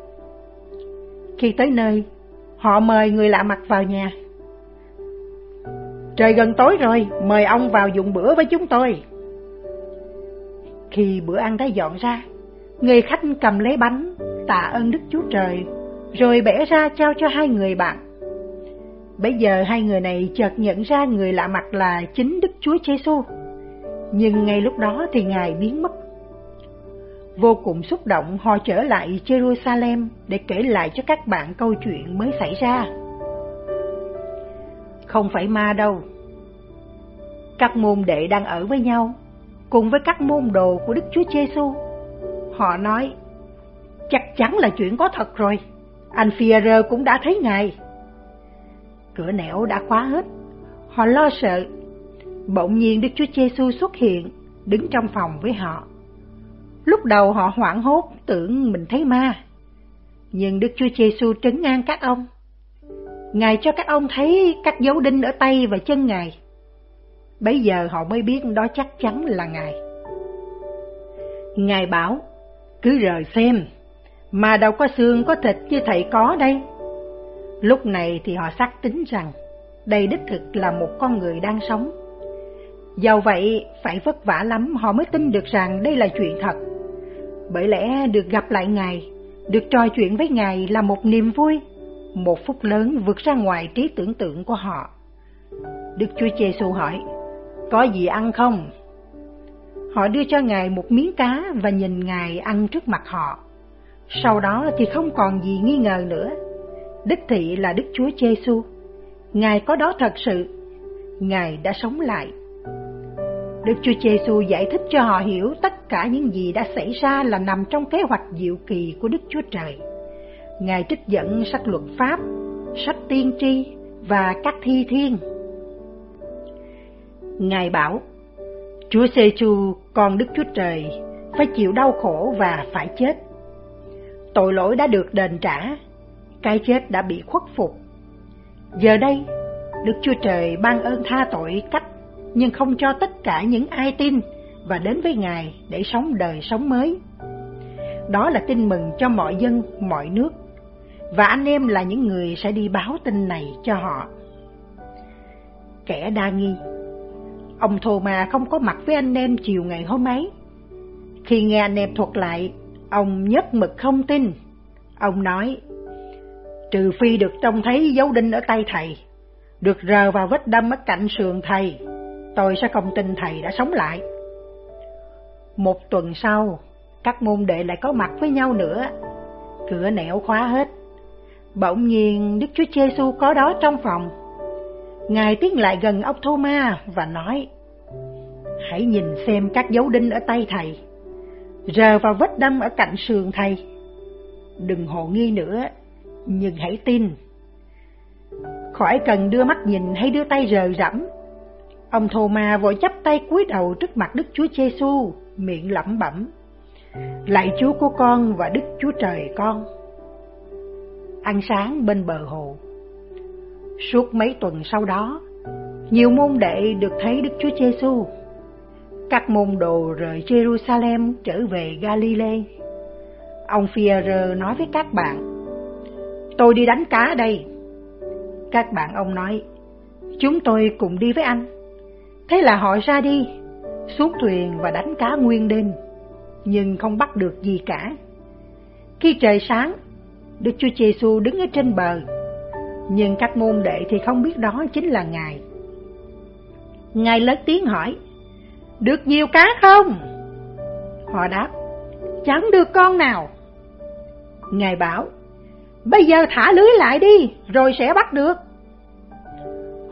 Khi tới nơi, họ mời người lạ mặt vào nhà. Trời gần tối rồi, mời ông vào dùng bữa với chúng tôi. Khi bữa ăn đã dọn ra, người khách cầm lấy bánh, tạ ơn Đức Chúa Trời, rồi bẻ ra trao cho hai người bạn. Bây giờ hai người này chợt nhận ra người lạ mặt là chính Đức Chúa Giêsu. Nhưng ngay lúc đó thì Ngài biến mất. Vô cùng xúc động họ trở lại Jerusalem để kể lại cho các bạn câu chuyện mới xảy ra. Không phải ma đâu. Các môn đệ đang ở với nhau, cùng với các môn đồ của Đức Chúa Giêsu. Họ nói, chắc chắn là chuyện có thật rồi. Anh Phi-rơ cũng đã thấy Ngài. Cửa nẻo đã khóa hết. Họ lo sợ. Bỗng nhiên Đức Chúa Giêsu xuất hiện, đứng trong phòng với họ. Lúc đầu họ hoảng hốt tưởng mình thấy ma. Nhưng Đức Chúa Giêsu trấn an các ông. Ngài cho các ông thấy các dấu đinh ở tay và chân Ngài. Bây giờ họ mới biết đó chắc chắn là Ngài. Ngài bảo, cứ rời xem, mà đâu có xương có thịt như thầy có đây. Lúc này thì họ xác tính rằng đây đích thực là một con người đang sống. Do vậy, phải vất vả lắm họ mới tin được rằng đây là chuyện thật. Bởi lẽ được gặp lại Ngài, được trò chuyện với Ngài là một niềm vui, một phút lớn vượt ra ngoài trí tưởng tượng của họ. Đức Chúa Giêsu hỏi, có gì ăn không? Họ đưa cho Ngài một miếng cá và nhìn Ngài ăn trước mặt họ. Sau đó thì không còn gì nghi ngờ nữa. Đích thị là Đức Chúa Giêsu. Ngài có đó thật sự. Ngài đã sống lại. Đức Chúa Giêsu giải thích cho họ hiểu tất cả những gì đã xảy ra là nằm trong kế hoạch diệu kỳ của Đức Chúa Trời. Ngài trích dẫn sách luật pháp, sách tiên tri và các thi thiên. Ngài bảo, Chúa Giêsu con Đức Chúa Trời phải chịu đau khổ và phải chết. Tội lỗi đã được đền trả, cái chết đã bị khuất phục. Giờ đây, Đức Chúa Trời ban ơn tha tội cách nhưng không cho tất cả những ai tin và đến với Ngài để sống đời sống mới. Đó là tin mừng cho mọi dân, mọi nước, và anh em là những người sẽ đi báo tin này cho họ. Kẻ đa nghi Ông Thô Ma không có mặt với anh em chiều ngày hôm ấy. Khi nghe anh em thuật lại, ông nhất mực không tin. Ông nói, trừ phi được trông thấy dấu đinh ở tay thầy, được rờ vào vết đâm ở cạnh sườn thầy, tôi sẽ không tin thầy đã sống lại. Một tuần sau, các môn đệ lại có mặt với nhau nữa. Cửa nẻo khóa hết. Bỗng nhiên Đức Chúa Giêsu có đó trong phòng. Ngài tiến lại gần ông Thô-ma và nói, Hãy nhìn xem các dấu đinh ở tay thầy, rờ vào vết đâm ở cạnh sườn thầy. Đừng hồ nghi nữa, nhưng hãy tin. Khỏi cần đưa mắt nhìn hay đưa tay rờ rẫm, Ông Thô Ma vội chắp tay cúi đầu trước mặt Đức Chúa Giêsu, miệng lẩm bẩm: "Lạy Chúa của con và Đức Chúa Trời con." Ăn sáng bên bờ hồ. Suốt mấy tuần sau đó, nhiều môn đệ được thấy Đức Chúa Giêsu. Các môn đồ rời Jerusalem trở về Galilee. Ông Fierre nói với các bạn, tôi đi đánh cá đây. Các bạn ông nói, chúng tôi cùng đi với anh. Thế là họ ra đi, xuống thuyền và đánh cá nguyên đêm, nhưng không bắt được gì cả. Khi trời sáng, Đức Chúa Giêsu đứng ở trên bờ, nhưng các môn đệ thì không biết đó chính là Ngài. Ngài lớn tiếng hỏi, được nhiều cá không? Họ đáp, chẳng được con nào. Ngài bảo, bây giờ thả lưới lại đi, rồi sẽ bắt được.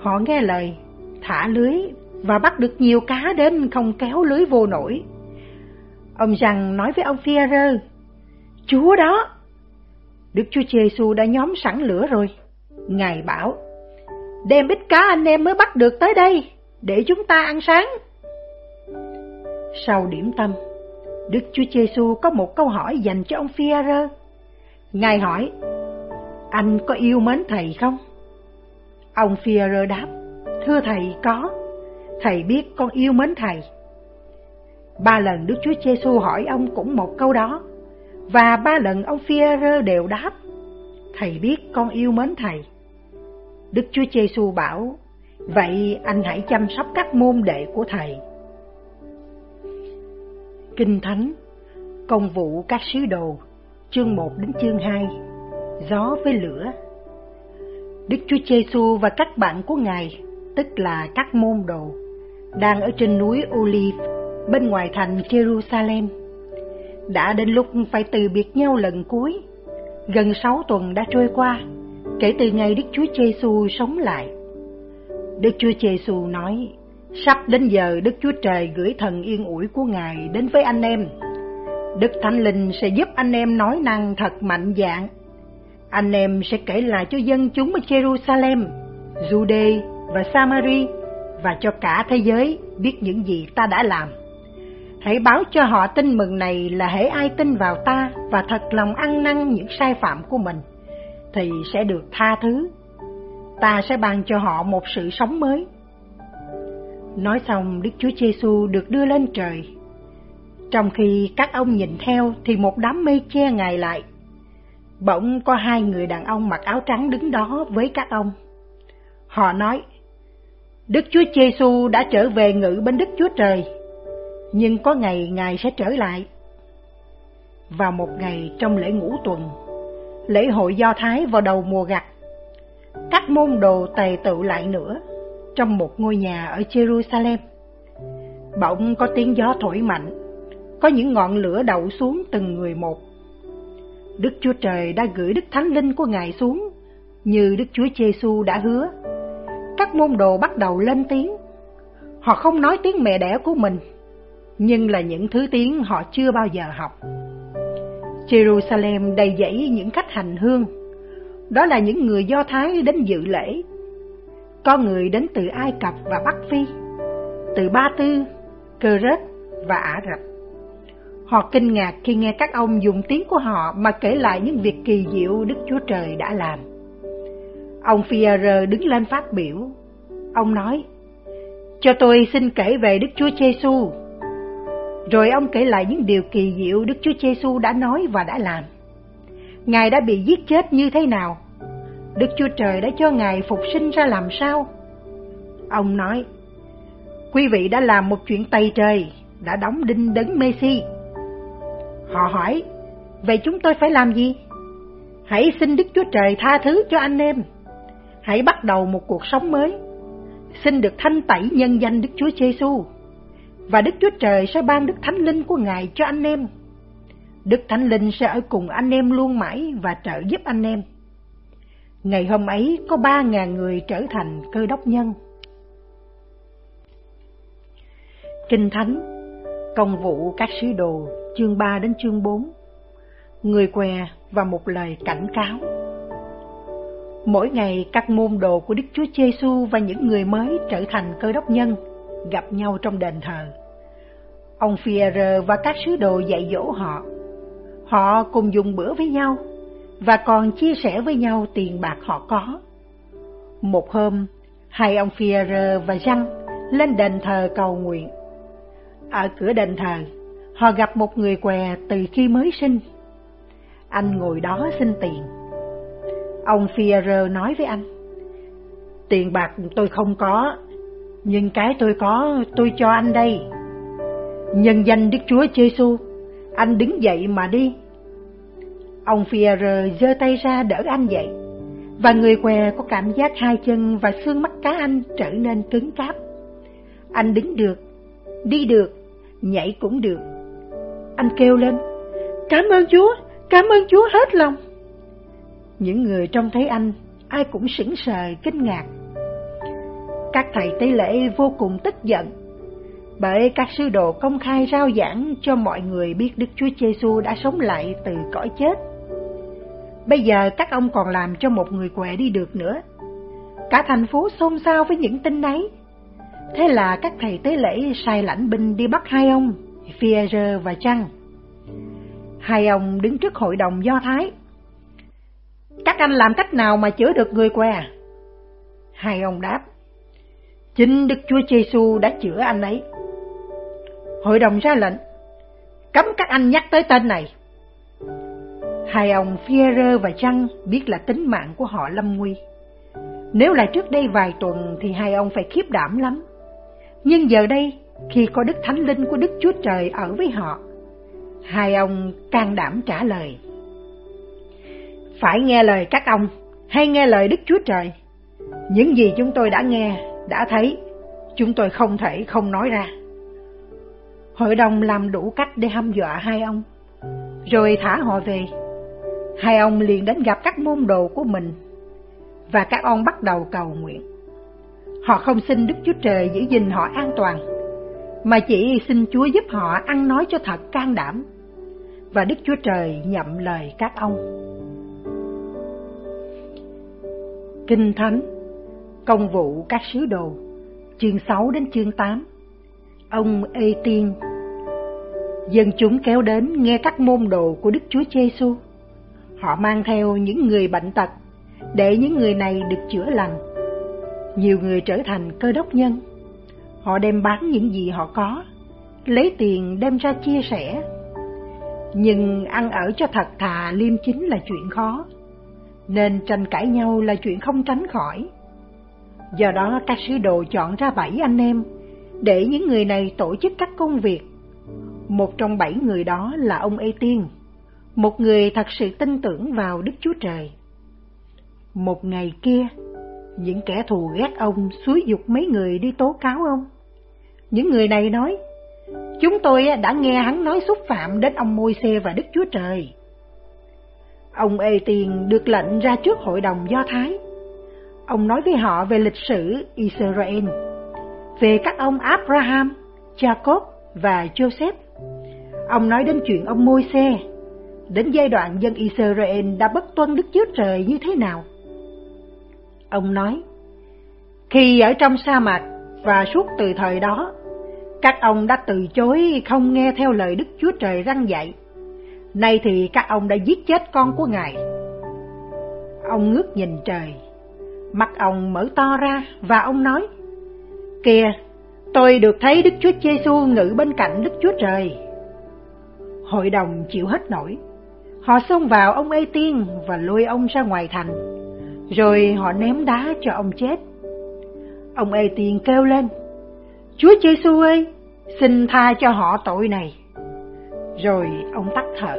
Họ nghe lời, thả lưới và bắt được nhiều cá đến không kéo lưới vô nổi. Ông rằng nói với ông Fierre, Chúa đó! Đức Chúa Giêsu đã nhóm sẵn lửa rồi. Ngài bảo, đem ít cá anh em mới bắt được tới đây, để chúng ta ăn sáng. Sau điểm tâm, Đức Chúa Giêsu có một câu hỏi dành cho ông Fierre. Ngài hỏi, anh có yêu mến thầy không? Ông Phi-rơ đáp, thưa thầy có, thầy biết con yêu mến thầy. Ba lần Đức Chúa Giêsu hỏi ông cũng một câu đó, và ba lần ông Phi-rơ đều đáp, thầy biết con yêu mến thầy. Đức Chúa Giêsu bảo, vậy anh hãy chăm sóc các môn đệ của thầy. Kinh Thánh, Công vụ các sứ đồ, chương 1 đến chương 2, Gió với lửa. Đức Chúa Giêsu và các bạn của Ngài, tức là các môn đồ, đang ở trên núi Olive, bên ngoài thành Jerusalem. Đã đến lúc phải từ biệt nhau lần cuối. Gần sáu tuần đã trôi qua, kể từ ngày Đức Chúa Giêsu sống lại. Đức Chúa Giêsu nói: Sắp đến giờ Đức Chúa Trời gửi thần yên ủi của Ngài đến với anh em. Đức Thánh Linh sẽ giúp anh em nói năng thật mạnh dạn. Anh em sẽ kể lại cho dân chúng ở Jerusalem, Jude và Samari và cho cả thế giới biết những gì ta đã làm. Hãy báo cho họ tin mừng này là hãy ai tin vào ta và thật lòng ăn năn những sai phạm của mình, thì sẽ được tha thứ. Ta sẽ ban cho họ một sự sống mới Nói xong Đức Chúa Giêsu được đưa lên trời. Trong khi các ông nhìn theo thì một đám mây che ngài lại. Bỗng có hai người đàn ông mặc áo trắng đứng đó với các ông. Họ nói, Đức Chúa Giêsu đã trở về ngự bên Đức Chúa Trời, nhưng có ngày Ngài sẽ trở lại. Vào một ngày trong lễ ngũ tuần, lễ hội Do Thái vào đầu mùa gặt, các môn đồ tề tự lại nữa trong một ngôi nhà ở Jerusalem. Bỗng có tiếng gió thổi mạnh, có những ngọn lửa đậu xuống từng người một. Đức Chúa Trời đã gửi Đức Thánh Linh của Ngài xuống, như Đức Chúa Giêsu đã hứa. Các môn đồ bắt đầu lên tiếng. Họ không nói tiếng mẹ đẻ của mình, nhưng là những thứ tiếng họ chưa bao giờ học. Jerusalem đầy dẫy những khách hành hương. Đó là những người Do Thái đến dự lễ có người đến từ Ai Cập và Bắc Phi, từ Ba Tư, Cơ Rết và Ả Rập. Họ kinh ngạc khi nghe các ông dùng tiếng của họ mà kể lại những việc kỳ diệu Đức Chúa Trời đã làm. Ông Fierre đứng lên phát biểu. Ông nói, cho tôi xin kể về Đức Chúa Giêsu. Rồi ông kể lại những điều kỳ diệu Đức Chúa Giêsu đã nói và đã làm. Ngài đã bị giết chết như thế nào Đức Chúa Trời đã cho Ngài phục sinh ra làm sao? Ông nói, quý vị đã làm một chuyện tày trời, đã đóng đinh đấng Messi. Họ hỏi, vậy chúng tôi phải làm gì? Hãy xin Đức Chúa Trời tha thứ cho anh em. Hãy bắt đầu một cuộc sống mới. Xin được thanh tẩy nhân danh Đức Chúa Giêsu và Đức Chúa Trời sẽ ban Đức Thánh Linh của Ngài cho anh em. Đức Thánh Linh sẽ ở cùng anh em luôn mãi và trợ giúp anh em. Ngày hôm ấy có ba ngàn người trở thành cơ đốc nhân. Kinh Thánh Công vụ các sứ đồ chương 3 đến chương 4 Người què và một lời cảnh cáo Mỗi ngày các môn đồ của Đức Chúa Giêsu và những người mới trở thành cơ đốc nhân gặp nhau trong đền thờ. Ông phi và các sứ đồ dạy dỗ họ. Họ cùng dùng bữa với nhau và còn chia sẻ với nhau tiền bạc họ có. Một hôm, hai ông Pierre và Jean lên đền thờ cầu nguyện. Ở cửa đền thờ, họ gặp một người què từ khi mới sinh. anh ngồi đó xin tiền. Ông Fierro nói với anh, tiền bạc tôi không có, nhưng cái tôi có tôi cho anh đây. Nhân danh Đức Chúa Giêsu, anh đứng dậy mà đi. Ông Fierro giơ tay ra đỡ anh dậy, và người què có cảm giác hai chân và xương mắt cá anh trở nên cứng cáp. Anh đứng được, đi được, nhảy cũng được. Anh kêu lên, cảm ơn Chúa, cảm ơn Chúa hết lòng. Những người trông thấy anh, ai cũng sững sờ, kinh ngạc. Các thầy tế lễ vô cùng tức giận, bởi các sư đồ công khai rao giảng cho mọi người biết Đức Chúa Giêsu đã sống lại từ cõi chết. Bây giờ các ông còn làm cho một người què đi được nữa. Cả thành phố xôn xao với những tin ấy. Thế là các thầy tế lễ sai lãnh binh đi bắt hai ông, Fierre và Trăng. Hai ông đứng trước hội đồng Do Thái. Các anh làm cách nào mà chữa được người què? Hai ông đáp. Chính Đức Chúa Giêsu đã chữa anh ấy. Hội đồng ra lệnh, cấm các anh nhắc tới tên này. Hai ông Fierre và Trăng biết là tính mạng của họ lâm nguy. Nếu là trước đây vài tuần thì hai ông phải khiếp đảm lắm. Nhưng giờ đây, khi có Đức Thánh Linh của Đức Chúa Trời ở với họ, hai ông can đảm trả lời. Phải nghe lời các ông, hay nghe lời Đức Chúa Trời. Những gì chúng tôi đã nghe, đã thấy, chúng tôi không thể không nói ra. Hội đồng làm đủ cách để hăm dọa hai ông, rồi thả họ về. Hai ông liền đến gặp các môn đồ của mình, và các ông bắt đầu cầu nguyện. Họ không xin Đức Chúa Trời giữ gìn họ an toàn, mà chỉ xin Chúa giúp họ ăn nói cho thật can đảm, và Đức Chúa Trời nhậm lời các ông. Kinh Thánh Công vụ các sứ đồ Chương 6 đến chương 8 Ông Ê Tiên Dân chúng kéo đến nghe các môn đồ của Đức Chúa Giêsu. Họ mang theo những người bệnh tật để những người này được chữa lành. Nhiều người trở thành cơ đốc nhân. Họ đem bán những gì họ có, lấy tiền đem ra chia sẻ. Nhưng ăn ở cho thật thà liêm chính là chuyện khó, nên tranh cãi nhau là chuyện không tránh khỏi. Do đó các sứ đồ chọn ra bảy anh em để những người này tổ chức các công việc. Một trong bảy người đó là ông Ê Tiên, một người thật sự tin tưởng vào Đức Chúa Trời. Một ngày kia, những kẻ thù ghét ông xúi dục mấy người đi tố cáo ông. Những người này nói, chúng tôi đã nghe hắn nói xúc phạm đến ông môi xe và Đức Chúa Trời. Ông Ê Tiền được lệnh ra trước hội đồng Do Thái. Ông nói với họ về lịch sử Israel, về các ông Abraham, Jacob và Joseph. Ông nói đến chuyện ông môi xe, đến giai đoạn dân Israel đã bất tuân Đức Chúa Trời như thế nào. Ông nói, khi ở trong sa mạc và suốt từ thời đó, các ông đã từ chối không nghe theo lời Đức Chúa Trời răng dạy. Nay thì các ông đã giết chết con của Ngài. Ông ngước nhìn trời, mặt ông mở to ra và ông nói, Kìa, tôi được thấy Đức Chúa Giêsu ngự bên cạnh Đức Chúa Trời. Hội đồng chịu hết nổi, họ xông vào ông Ê Tiên và lôi ông ra ngoài thành, rồi họ ném đá cho ông chết. Ông Ê Tiên kêu lên, Chúa Giêsu ơi, xin tha cho họ tội này. Rồi ông tắt thở.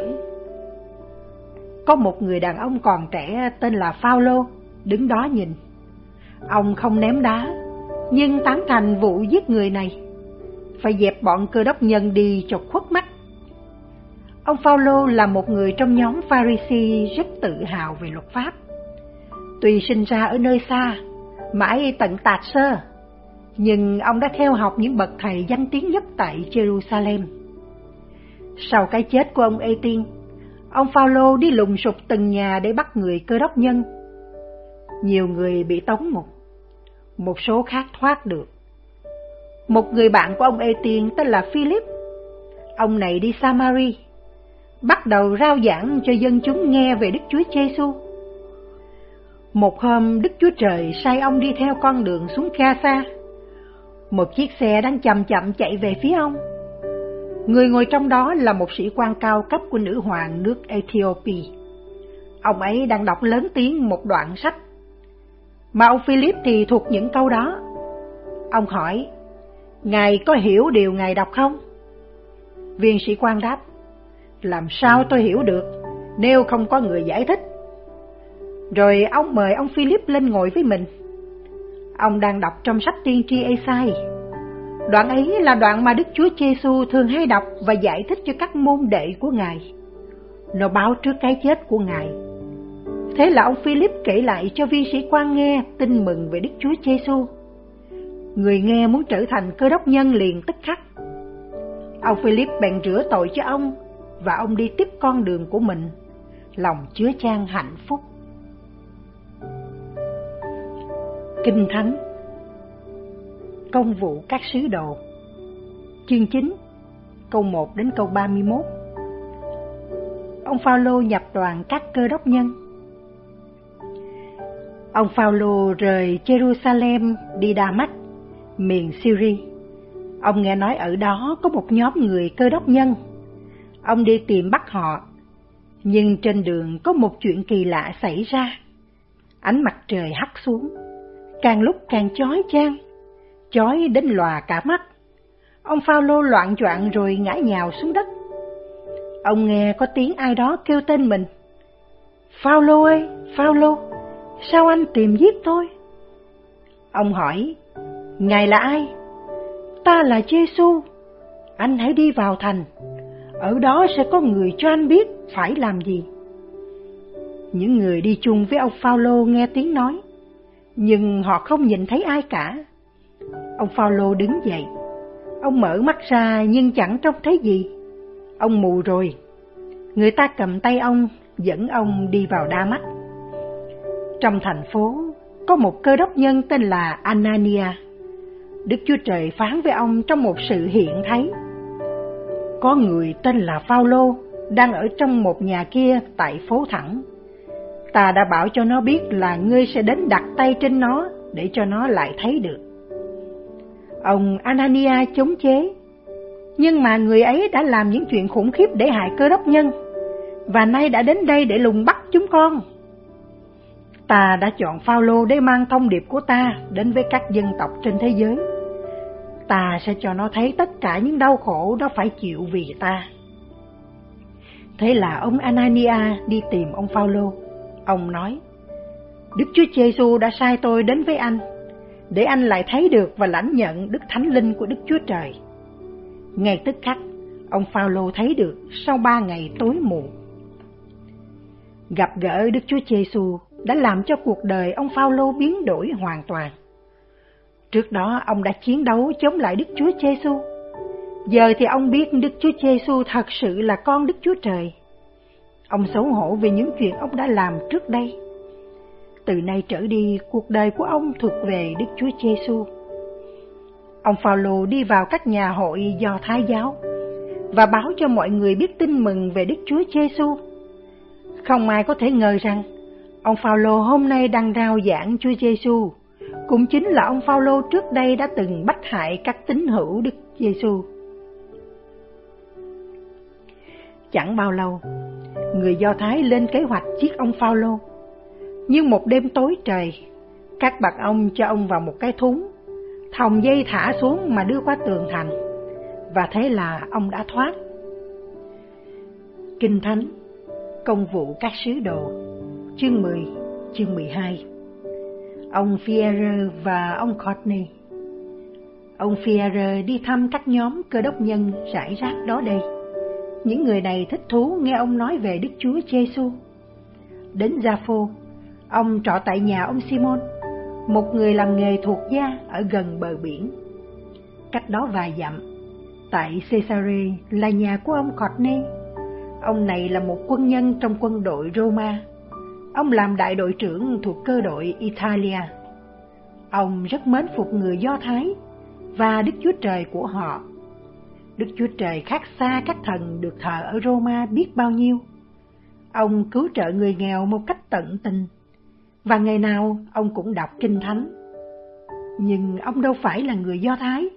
Có một người đàn ông còn trẻ tên là Phaolô đứng đó nhìn. Ông không ném đá, nhưng tán thành vụ giết người này. Phải dẹp bọn cơ đốc nhân đi cho khuất mắt. Ông Phaolô là một người trong nhóm Pharisee rất tự hào về luật pháp. Tuy sinh ra ở nơi xa, mãi tận tạc sơ, nhưng ông đã theo học những bậc thầy danh tiếng nhất tại Jerusalem. Sau cái chết của ông Etin, ông Phaolô đi lùng sục từng nhà để bắt người cơ đốc nhân. Nhiều người bị tống ngục, một số khác thoát được. Một người bạn của ông Etin tên là Philip. Ông này đi Samari, bắt đầu rao giảng cho dân chúng nghe về Đức Chúa Giêsu. Một hôm Đức Chúa Trời sai ông đi theo con đường xuống Gaza. Một chiếc xe đang chậm chậm chạy về phía ông. Người ngồi trong đó là một sĩ quan cao cấp của nữ hoàng nước Ethiopia. Ông ấy đang đọc lớn tiếng một đoạn sách, mà ông Philip thì thuộc những câu đó. Ông hỏi, Ngài có hiểu điều Ngài đọc không? Viên sĩ quan đáp, làm sao tôi hiểu được nếu không có người giải thích? Rồi ông mời ông Philip lên ngồi với mình. Ông đang đọc trong sách tiên tri Esai. Đoạn ấy là đoạn mà Đức Chúa Giêsu thường hay đọc và giải thích cho các môn đệ của Ngài. Nó báo trước cái chết của Ngài. Thế là ông Philip kể lại cho viên sĩ quan nghe tin mừng về Đức Chúa Giêsu. Người nghe muốn trở thành cơ đốc nhân liền tức khắc. Ông Philip bèn rửa tội cho ông và ông đi tiếp con đường của mình, lòng chứa chan hạnh phúc. Kinh Thánh Công vụ các sứ đồ Chương 9 Câu 1 đến câu 31 Ông Phaolô nhập đoàn các cơ đốc nhân Ông Phaolô rời Jerusalem đi Đa Mách, miền Syria. Ông nghe nói ở đó có một nhóm người cơ đốc nhân. Ông đi tìm bắt họ, nhưng trên đường có một chuyện kỳ lạ xảy ra. Ánh mặt trời hắt xuống, càng lúc càng chói chang, chói đến lòa cả mắt. Ông Phaolô loạn choạng rồi ngã nhào xuống đất. Ông nghe có tiếng ai đó kêu tên mình. Phaolô ơi, Phaolô, sao anh tìm giết tôi? Ông hỏi, Ngài là ai? Ta là Giêsu. Anh hãy đi vào thành, ở đó sẽ có người cho anh biết phải làm gì. Những người đi chung với ông Phaolô nghe tiếng nói, nhưng họ không nhìn thấy ai cả. Ông Paulo đứng dậy. Ông mở mắt ra nhưng chẳng trông thấy gì. Ông mù rồi. Người ta cầm tay ông, dẫn ông đi vào Đa Mắt. Trong thành phố, có một cơ đốc nhân tên là Anania. Đức Chúa Trời phán với ông trong một sự hiện thấy. Có người tên là Paulo đang ở trong một nhà kia tại phố thẳng ta đã bảo cho nó biết là ngươi sẽ đến đặt tay trên nó để cho nó lại thấy được. Ông Anania chống chế, nhưng mà người ấy đã làm những chuyện khủng khiếp để hại cơ đốc nhân, và nay đã đến đây để lùng bắt chúng con. Ta đã chọn Phaolô để mang thông điệp của ta đến với các dân tộc trên thế giới. Ta sẽ cho nó thấy tất cả những đau khổ nó phải chịu vì ta. Thế là ông Anania đi tìm ông Phaolô Ông nói, Đức Chúa Giêsu đã sai tôi đến với anh, để anh lại thấy được và lãnh nhận Đức Thánh Linh của Đức Chúa Trời. Ngay tức khắc, ông Phaolô thấy được sau ba ngày tối mù. Gặp gỡ Đức Chúa Giêsu đã làm cho cuộc đời ông Phaolô biến đổi hoàn toàn. Trước đó ông đã chiến đấu chống lại Đức Chúa Giêsu. Giờ thì ông biết Đức Chúa Giêsu thật sự là con Đức Chúa Trời Ông xấu hổ vì những chuyện ông đã làm trước đây. Từ nay trở đi, cuộc đời của ông thuộc về Đức Chúa Giêsu. Ông Phaolô đi vào các nhà hội do Thái giáo và báo cho mọi người biết tin mừng về Đức Chúa Giêsu. Không ai có thể ngờ rằng ông Phaolô hôm nay đang rao giảng Chúa Giêsu cũng chính là ông Phaolô trước đây đã từng bắt hại các tín hữu Đức Giêsu. Chẳng bao lâu, người Do Thái lên kế hoạch giết ông Phaolô. Nhưng một đêm tối trời, các bạc ông cho ông vào một cái thúng, thòng dây thả xuống mà đưa qua tường thành, và thế là ông đã thoát. Kinh Thánh Công vụ các sứ đồ Chương 10, chương 12 Ông Fierre và ông Courtney Ông Fierre đi thăm các nhóm cơ đốc nhân rải rác đó đây những người này thích thú nghe ông nói về Đức Chúa Giêsu. Đến Gia-phô, ông trọ tại nhà ông Simon, một người làm nghề thuộc gia ở gần bờ biển. Cách đó vài dặm, tại Caesarea là nhà của ông Courtney. Ông này là một quân nhân trong quân đội Roma. Ông làm đại đội trưởng thuộc cơ đội Italia. Ông rất mến phục người Do Thái và Đức Chúa Trời của họ Đức Chúa Trời khác xa các thần được thờ ở Roma biết bao nhiêu. Ông cứu trợ người nghèo một cách tận tình, và ngày nào ông cũng đọc Kinh Thánh. Nhưng ông đâu phải là người Do Thái.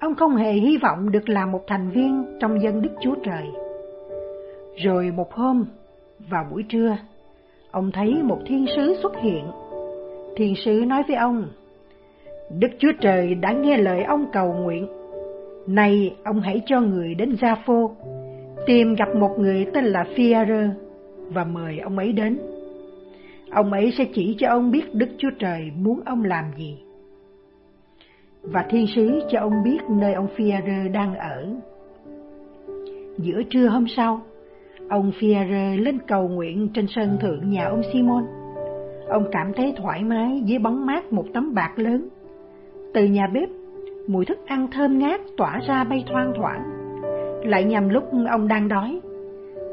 Ông không hề hy vọng được làm một thành viên trong dân Đức Chúa Trời. Rồi một hôm, vào buổi trưa, ông thấy một thiên sứ xuất hiện. Thiên sứ nói với ông, Đức Chúa Trời đã nghe lời ông cầu nguyện. Này, ông hãy cho người đến Gia Phô, tìm gặp một người tên là Fierre và mời ông ấy đến. Ông ấy sẽ chỉ cho ông biết Đức Chúa Trời muốn ông làm gì. Và thiên sứ cho ông biết nơi ông Fierre đang ở. Giữa trưa hôm sau, ông Fierre lên cầu nguyện trên sân thượng nhà ông Simon. Ông cảm thấy thoải mái dưới bóng mát một tấm bạc lớn. Từ nhà bếp, mùi thức ăn thơm ngát tỏa ra bay thoang thoảng. Lại nhằm lúc ông đang đói.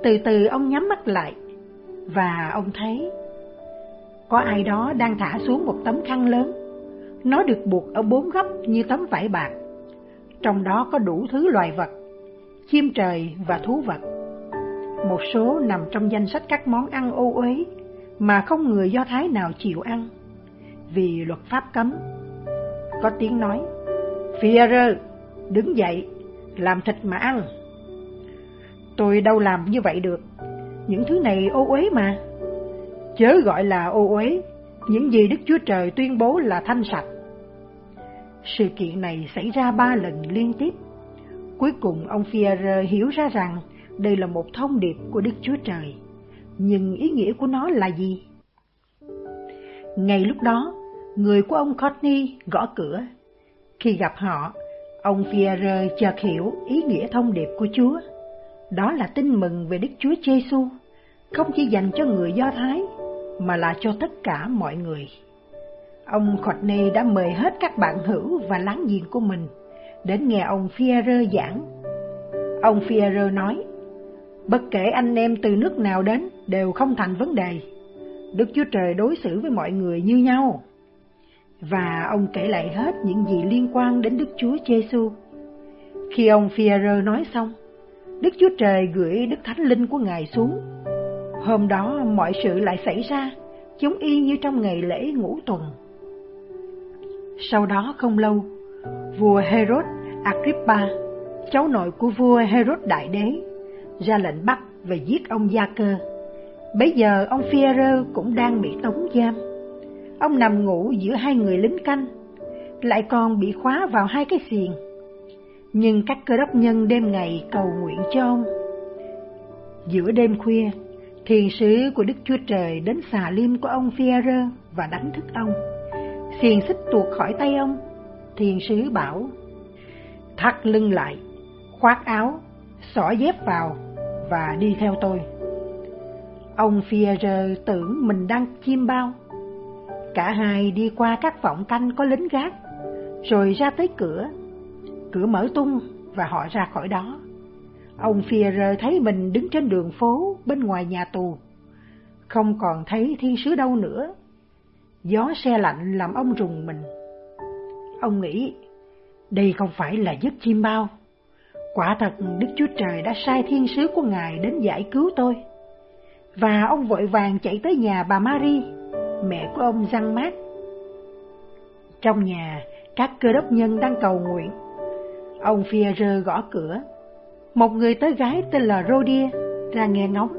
Từ từ ông nhắm mắt lại, và ông thấy có ai đó đang thả xuống một tấm khăn lớn. Nó được buộc ở bốn góc như tấm vải bạc. Trong đó có đủ thứ loài vật, chim trời và thú vật. Một số nằm trong danh sách các món ăn ô uế mà không người Do Thái nào chịu ăn, vì luật pháp cấm. Có tiếng nói, Führer, đứng dậy, làm thịt mà ăn. Tôi đâu làm như vậy được, những thứ này ô uế mà. Chớ gọi là ô uế, những gì Đức Chúa Trời tuyên bố là thanh sạch. Sự kiện này xảy ra ba lần liên tiếp. Cuối cùng ông Führer hiểu ra rằng đây là một thông điệp của Đức Chúa Trời. Nhưng ý nghĩa của nó là gì? Ngay lúc đó, người của ông Courtney gõ cửa. Khi gặp họ, ông Pierre chợt hiểu ý nghĩa thông điệp của Chúa. Đó là tin mừng về Đức Chúa Giêsu, không chỉ dành cho người Do Thái mà là cho tất cả mọi người. Ông Courtney đã mời hết các bạn hữu và láng giềng của mình đến nghe ông Pierre giảng. Ông Pierre nói, bất kể anh em từ nước nào đến đều không thành vấn đề. Đức Chúa Trời đối xử với mọi người như nhau. Và ông kể lại hết những gì liên quan đến Đức Chúa Giêsu. Khi ông Führer nói xong, Đức Chúa Trời gửi Đức Thánh Linh của Ngài xuống Hôm đó mọi sự lại xảy ra, giống y như trong ngày lễ ngũ tuần. Sau đó không lâu, vua Herod Agrippa, cháu nội của vua Herod Đại Đế, ra lệnh bắt và giết ông Gia Cơ. Bấy giờ ông Führer cũng đang bị tống giam. Ông nằm ngủ giữa hai người lính canh, lại còn bị khóa vào hai cái xiềng. Nhưng các cơ đốc nhân đêm ngày cầu nguyện cho ông. Giữa đêm khuya, Thiền sứ của Đức Chúa Trời đến xà lim của ông Fierre và đánh thức ông. Xiềng xích tuột khỏi tay ông. Thiền sứ bảo, thắt lưng lại, khoác áo, xỏ dép vào và đi theo tôi. Ông Fierre tưởng mình đang chim bao. Cả hai đi qua các vọng canh có lính gác, rồi ra tới cửa. Cửa mở tung và họ ra khỏi đó. Ông Führer thấy mình đứng trên đường phố bên ngoài nhà tù, không còn thấy thiên sứ đâu nữa. Gió xe lạnh làm ông rùng mình. Ông nghĩ, đây không phải là giấc chim bao. Quả thật Đức Chúa Trời đã sai thiên sứ của Ngài đến giải cứu tôi. Và ông vội vàng chạy tới nhà bà Marie, mẹ của ông răng mát. Trong nhà, các cơ đốc nhân đang cầu nguyện. Ông Fierre gõ cửa một người tới gái tên là Rodia ra nghe ngóng.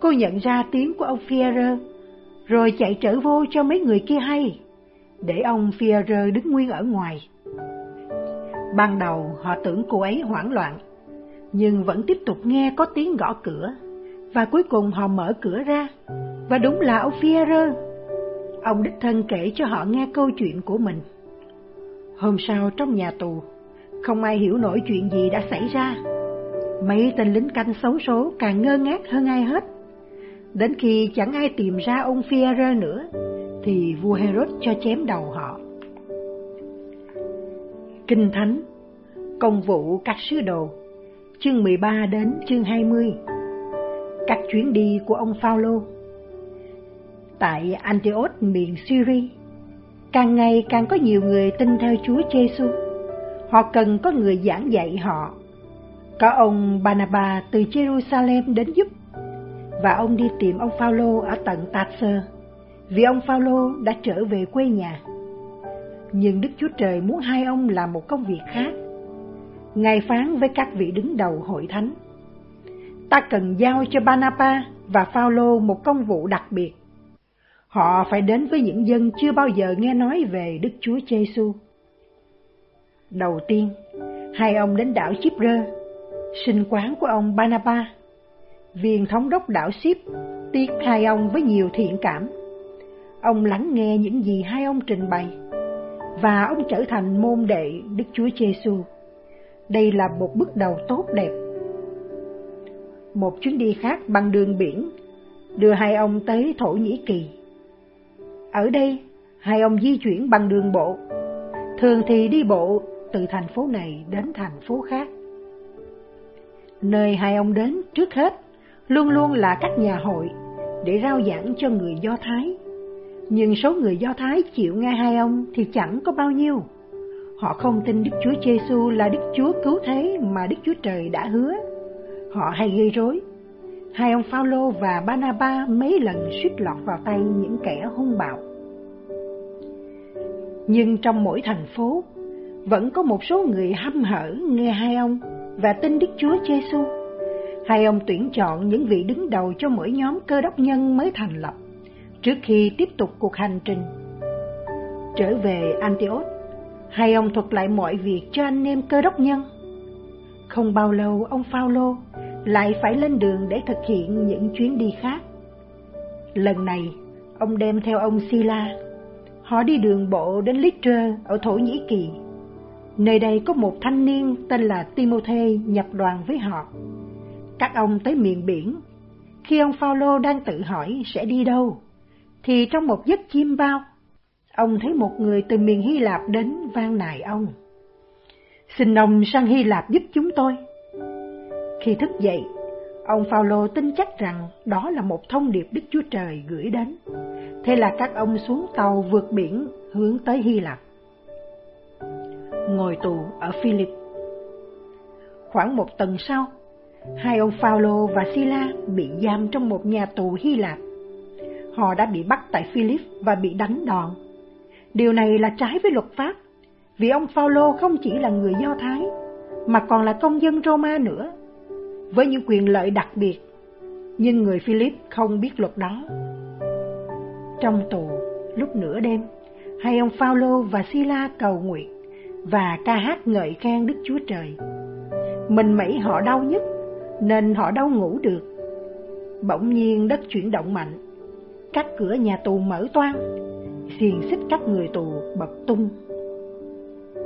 Cô nhận ra tiếng của ông Fierre, rồi chạy trở vô cho mấy người kia hay, để ông Fierre đứng nguyên ở ngoài. Ban đầu họ tưởng cô ấy hoảng loạn, nhưng vẫn tiếp tục nghe có tiếng gõ cửa, và cuối cùng họ mở cửa ra, và đúng là ông Fierre. Ông đích thân kể cho họ nghe câu chuyện của mình. Hôm sau trong nhà tù, không ai hiểu nổi chuyện gì đã xảy ra. Mấy tên lính canh xấu số càng ngơ ngác hơn ai hết. Đến khi chẳng ai tìm ra ông Führer nữa, thì vua Herod cho chém đầu họ. Kinh Thánh Công vụ các sứ đồ Chương 13 đến chương 20 Các chuyến đi của ông Phaolô Tại Antioch miền Syria Càng ngày càng có nhiều người tin theo Chúa Giêsu. Họ cần có người giảng dạy họ có ông Barnabas từ Jerusalem đến giúp, và ông đi tìm ông Phaolô ở tận Tarser, vì ông Phaolô đã trở về quê nhà. Nhưng Đức Chúa Trời muốn hai ông làm một công việc khác. Ngài phán với các vị đứng đầu hội thánh. ta cần giao cho Banapa và Phaolô một công vụ đặc biệt. Họ phải đến với những dân chưa bao giờ nghe nói về Đức Chúa Giêsu. Đầu tiên, hai ông đến đảo Chipre, sinh quán của ông banaba Viên thống đốc đảo Ship tiếp hai ông với nhiều thiện cảm. Ông lắng nghe những gì hai ông trình bày, và ông trở thành môn đệ Đức Chúa Giêsu. Đây là một bước đầu tốt đẹp. Một chuyến đi khác bằng đường biển đưa hai ông tới Thổ Nhĩ Kỳ. Ở đây, hai ông di chuyển bằng đường bộ, thường thì đi bộ từ thành phố này đến thành phố khác. Nơi hai ông đến trước hết luôn luôn là các nhà hội để rao giảng cho người Do Thái. Nhưng số người Do Thái chịu nghe hai ông thì chẳng có bao nhiêu. Họ không tin Đức Chúa Giêsu là Đức Chúa cứu thế mà Đức Chúa Trời đã hứa. Họ hay gây rối. Hai ông Phaolô và Banaba mấy lần suýt lọt vào tay những kẻ hung bạo. Nhưng trong mỗi thành phố vẫn có một số người hâm hở nghe hai ông và tin Đức Chúa Giêsu. Hai ông tuyển chọn những vị đứng đầu cho mỗi nhóm cơ đốc nhân mới thành lập trước khi tiếp tục cuộc hành trình. Trở về Antioch, hai ông thuật lại mọi việc cho anh em cơ đốc nhân. Không bao lâu ông Phaolô lại phải lên đường để thực hiện những chuyến đi khác. Lần này, ông đem theo ông Sila. Họ đi đường bộ đến Lystra ở Thổ Nhĩ Kỳ Nơi đây có một thanh niên tên là Timothy nhập đoàn với họ. Các ông tới miền biển. Khi ông Phaolô đang tự hỏi sẽ đi đâu, thì trong một giấc chim bao, ông thấy một người từ miền Hy Lạp đến van nài ông. Xin ông sang Hy Lạp giúp chúng tôi. Khi thức dậy, ông Phaolô tin chắc rằng đó là một thông điệp Đức Chúa Trời gửi đến. Thế là các ông xuống tàu vượt biển hướng tới Hy Lạp ngồi tù ở Philip. Khoảng một tuần sau, hai ông Phaolô và Sila bị giam trong một nhà tù Hy Lạp. Họ đã bị bắt tại Philip và bị đánh đòn. Điều này là trái với luật pháp, vì ông Phaolô không chỉ là người Do Thái, mà còn là công dân Roma nữa, với những quyền lợi đặc biệt. Nhưng người Philip không biết luật đó. Trong tù, lúc nửa đêm, hai ông Phaolô và Sila cầu nguyện và ca hát ngợi khen Đức Chúa Trời. Mình mẩy họ đau nhất, nên họ đâu ngủ được. Bỗng nhiên đất chuyển động mạnh, các cửa nhà tù mở toang, xiềng xích các người tù bật tung.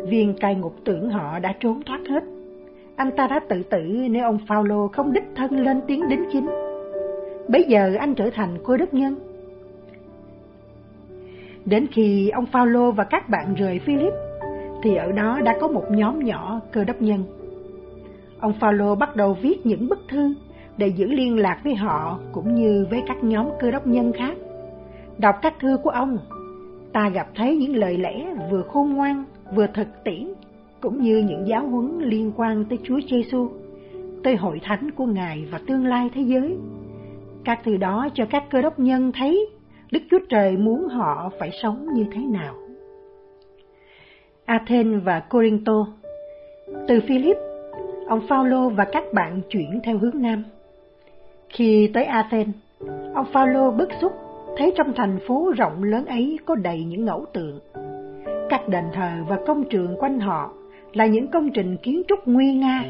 Viên cai ngục tưởng họ đã trốn thoát hết. Anh ta đã tự tử nếu ông Phaolô không đích thân lên tiếng đính chính. Bây giờ anh trở thành cô đốc nhân. Đến khi ông Phaolô và các bạn rời Philip, thì ở đó đã có một nhóm nhỏ cơ đốc nhân. Ông Phaolô bắt đầu viết những bức thư để giữ liên lạc với họ cũng như với các nhóm cơ đốc nhân khác. Đọc các thư của ông, ta gặp thấy những lời lẽ vừa khôn ngoan, vừa thực tiễn, cũng như những giáo huấn liên quan tới Chúa Giêsu, tới hội thánh của Ngài và tương lai thế giới. Các từ đó cho các cơ đốc nhân thấy Đức Chúa Trời muốn họ phải sống như thế nào. Athens và Corinto. Từ Philip, ông Phaolô và các bạn chuyển theo hướng nam. Khi tới Athens, ông Phaolô bức xúc thấy trong thành phố rộng lớn ấy có đầy những ngẫu tượng. Các đền thờ và công trường quanh họ là những công trình kiến trúc nguy nga,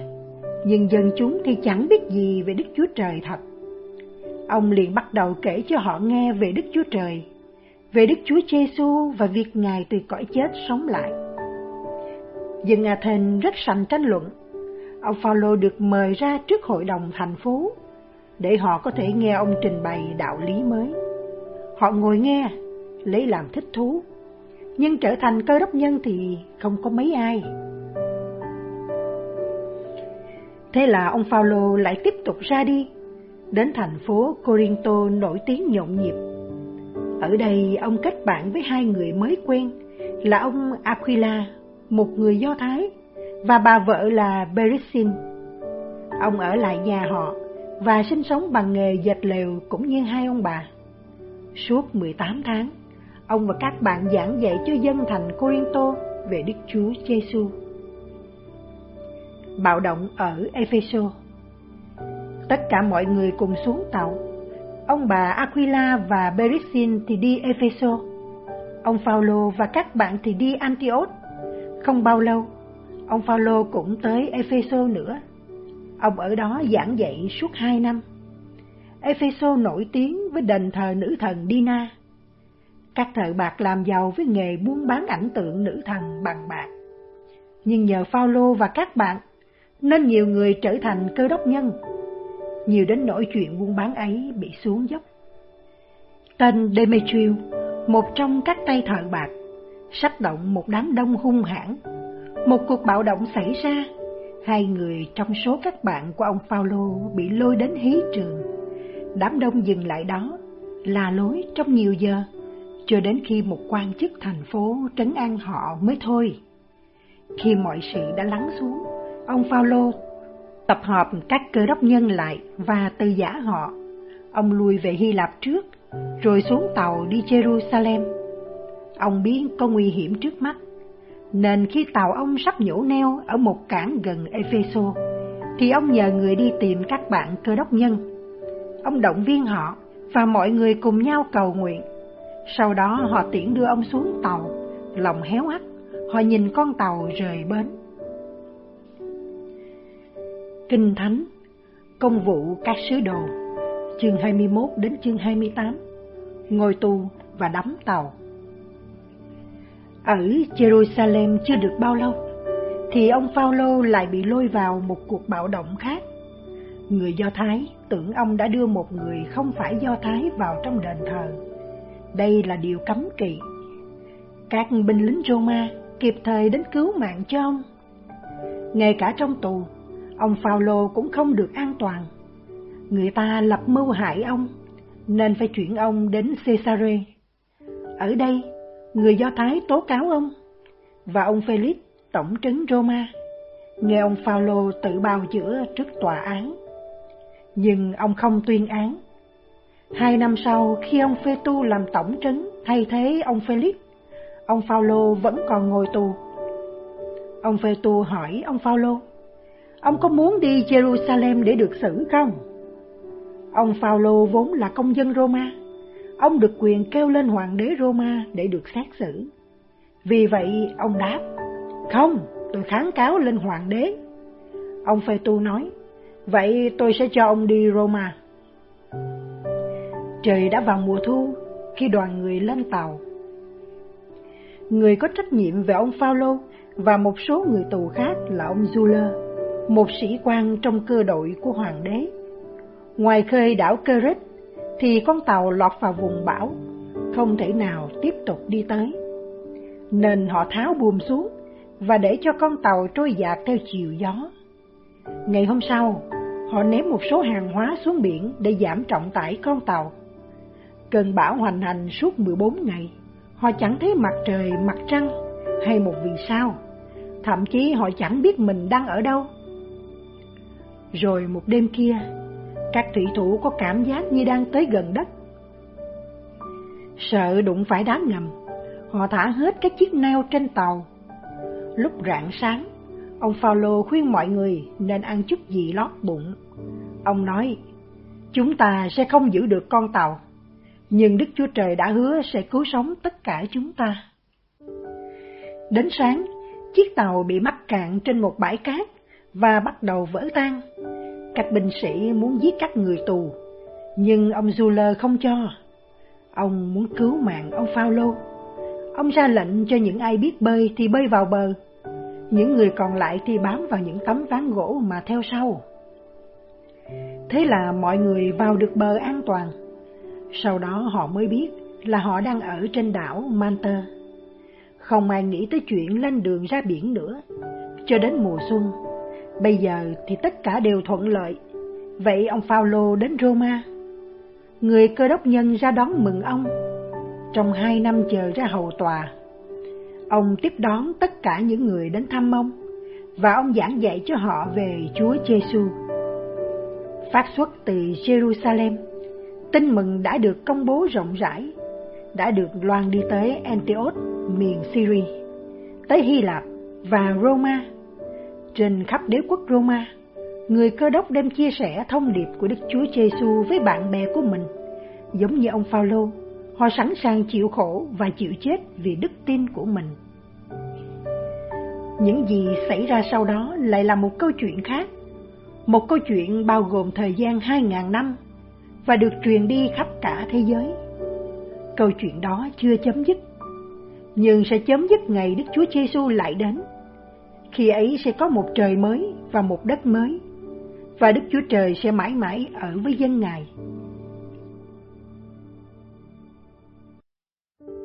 nhưng dân chúng thì chẳng biết gì về Đức Chúa Trời thật. Ông liền bắt đầu kể cho họ nghe về Đức Chúa Trời, về Đức Chúa Giêsu và việc Ngài từ cõi chết sống lại. Dân Athens rất sành tranh luận. Ông Phaolô được mời ra trước hội đồng thành phố để họ có thể nghe ông trình bày đạo lý mới. Họ ngồi nghe, lấy làm thích thú, nhưng trở thành cơ đốc nhân thì không có mấy ai. Thế là ông Phaolô lại tiếp tục ra đi, đến thành phố Corinto nổi tiếng nhộn nhịp. Ở đây ông kết bạn với hai người mới quen là ông Aquila một người Do Thái, và bà vợ là Beresin. Ông ở lại nhà họ và sinh sống bằng nghề dệt lều cũng như hai ông bà. Suốt 18 tháng, ông và các bạn giảng dạy cho dân thành Corinto về Đức Chúa Giêsu. Bạo động ở Epheso Tất cả mọi người cùng xuống tàu. Ông bà Aquila và Berisin thì đi Epheso. Ông Phaolô và các bạn thì đi Antioch. Không bao lâu, ông Phaolô cũng tới Epheso nữa. Ông ở đó giảng dạy suốt hai năm. Epheso nổi tiếng với đền thờ nữ thần Dina. Các thợ bạc làm giàu với nghề buôn bán ảnh tượng nữ thần bằng bạc. Nhưng nhờ Phaolô và các bạn, nên nhiều người trở thành cơ đốc nhân. Nhiều đến nỗi chuyện buôn bán ấy bị xuống dốc. Tên Demetriu, một trong các tay thợ bạc, sách động một đám đông hung hãn. Một cuộc bạo động xảy ra, hai người trong số các bạn của ông Paulo bị lôi đến hí trường. Đám đông dừng lại đó, là lối trong nhiều giờ, cho đến khi một quan chức thành phố trấn an họ mới thôi. Khi mọi sự đã lắng xuống, ông Phaolô tập hợp các cơ đốc nhân lại và từ giả họ. Ông lui về Hy Lạp trước, rồi xuống tàu đi Jerusalem. Ông biết có nguy hiểm trước mắt, nên khi tàu ông sắp nhổ neo ở một cảng gần Epheso, thì ông nhờ người đi tìm các bạn cơ đốc nhân. Ông động viên họ và mọi người cùng nhau cầu nguyện. Sau đó họ tiễn đưa ông xuống tàu, lòng héo hắt, họ nhìn con tàu rời bến. Kinh Thánh, Công vụ các sứ đồ, Chương 21 đến chương 28 Ngồi tù và đắm tàu. Ở Jerusalem chưa được bao lâu, Thì ông Phaolô lại bị lôi vào một cuộc bạo động khác. Người Do Thái tưởng ông đã đưa một người không phải Do Thái vào trong đền thờ. Đây là điều cấm kỵ. Các binh lính Roma kịp thời đến cứu mạng cho ông. Ngay cả trong tù ông Phaolô cũng không được an toàn. Người ta lập mưu hại ông, nên phải chuyển ông đến Caesarea. Ở đây, người Do Thái tố cáo ông, và ông Felix, tổng trấn Roma, nghe ông Phaolô tự bào chữa trước tòa án. Nhưng ông không tuyên án. Hai năm sau, khi ông Phê Tu làm tổng trấn thay thế ông Felix, ông Phaolô vẫn còn ngồi tù. Ông Phê Tu hỏi ông Phaolô: Ông có muốn đi Jerusalem để được xử không? Ông Phaolô vốn là công dân Roma. Ông được quyền kêu lên hoàng đế Roma để được xét xử. Vì vậy ông đáp, không, tôi kháng cáo lên hoàng đế. Ông Phê Tu nói, vậy tôi sẽ cho ông đi Roma. Trời đã vào mùa thu khi đoàn người lên tàu. Người có trách nhiệm về ông Phaolô và một số người tù khác là ông Zuller một sĩ quan trong cơ đội của hoàng đế. Ngoài khơi đảo Keret thì con tàu lọt vào vùng bão, không thể nào tiếp tục đi tới. Nên họ tháo buồm xuống và để cho con tàu trôi dạt theo chiều gió. Ngày hôm sau, họ ném một số hàng hóa xuống biển để giảm trọng tải con tàu. Cơn bão hoành hành suốt 14 ngày, họ chẳng thấy mặt trời, mặt trăng hay một vì sao. Thậm chí họ chẳng biết mình đang ở đâu. Rồi một đêm kia, các thủy thủ có cảm giác như đang tới gần đất. Sợ đụng phải đá ngầm, họ thả hết các chiếc neo trên tàu. Lúc rạng sáng, ông Paulo khuyên mọi người nên ăn chút gì lót bụng. Ông nói, chúng ta sẽ không giữ được con tàu, nhưng Đức Chúa Trời đã hứa sẽ cứu sống tất cả chúng ta. Đến sáng, chiếc tàu bị mắc cạn trên một bãi cát và bắt đầu vỡ tan. Các binh sĩ muốn giết các người tù, nhưng ông Zuller không cho. Ông muốn cứu mạng ông Phaolô. Ông ra lệnh cho những ai biết bơi thì bơi vào bờ, những người còn lại thì bám vào những tấm ván gỗ mà theo sau. Thế là mọi người vào được bờ an toàn. Sau đó họ mới biết là họ đang ở trên đảo Manta. Không ai nghĩ tới chuyện lên đường ra biển nữa. Cho đến mùa xuân, Bây giờ thì tất cả đều thuận lợi. Vậy ông Phaolô đến Roma. Người cơ đốc nhân ra đón mừng ông. Trong hai năm chờ ra hầu tòa, ông tiếp đón tất cả những người đến thăm ông và ông giảng dạy cho họ về Chúa Giêsu. Phát xuất từ Jerusalem, tin mừng đã được công bố rộng rãi, đã được loan đi tới Antioch, miền Syria, tới Hy Lạp và Roma trên khắp đế quốc Roma, người cơ đốc đem chia sẻ thông điệp của Đức Chúa Giêsu với bạn bè của mình, giống như ông Phaolô, họ sẵn sàng chịu khổ và chịu chết vì đức tin của mình. Những gì xảy ra sau đó lại là một câu chuyện khác, một câu chuyện bao gồm thời gian 2.000 năm và được truyền đi khắp cả thế giới. Câu chuyện đó chưa chấm dứt, nhưng sẽ chấm dứt ngày Đức Chúa Giêsu lại đến. Khi ấy sẽ có một trời mới và một đất mới, và Đức Chúa Trời sẽ mãi mãi ở với dân Ngài.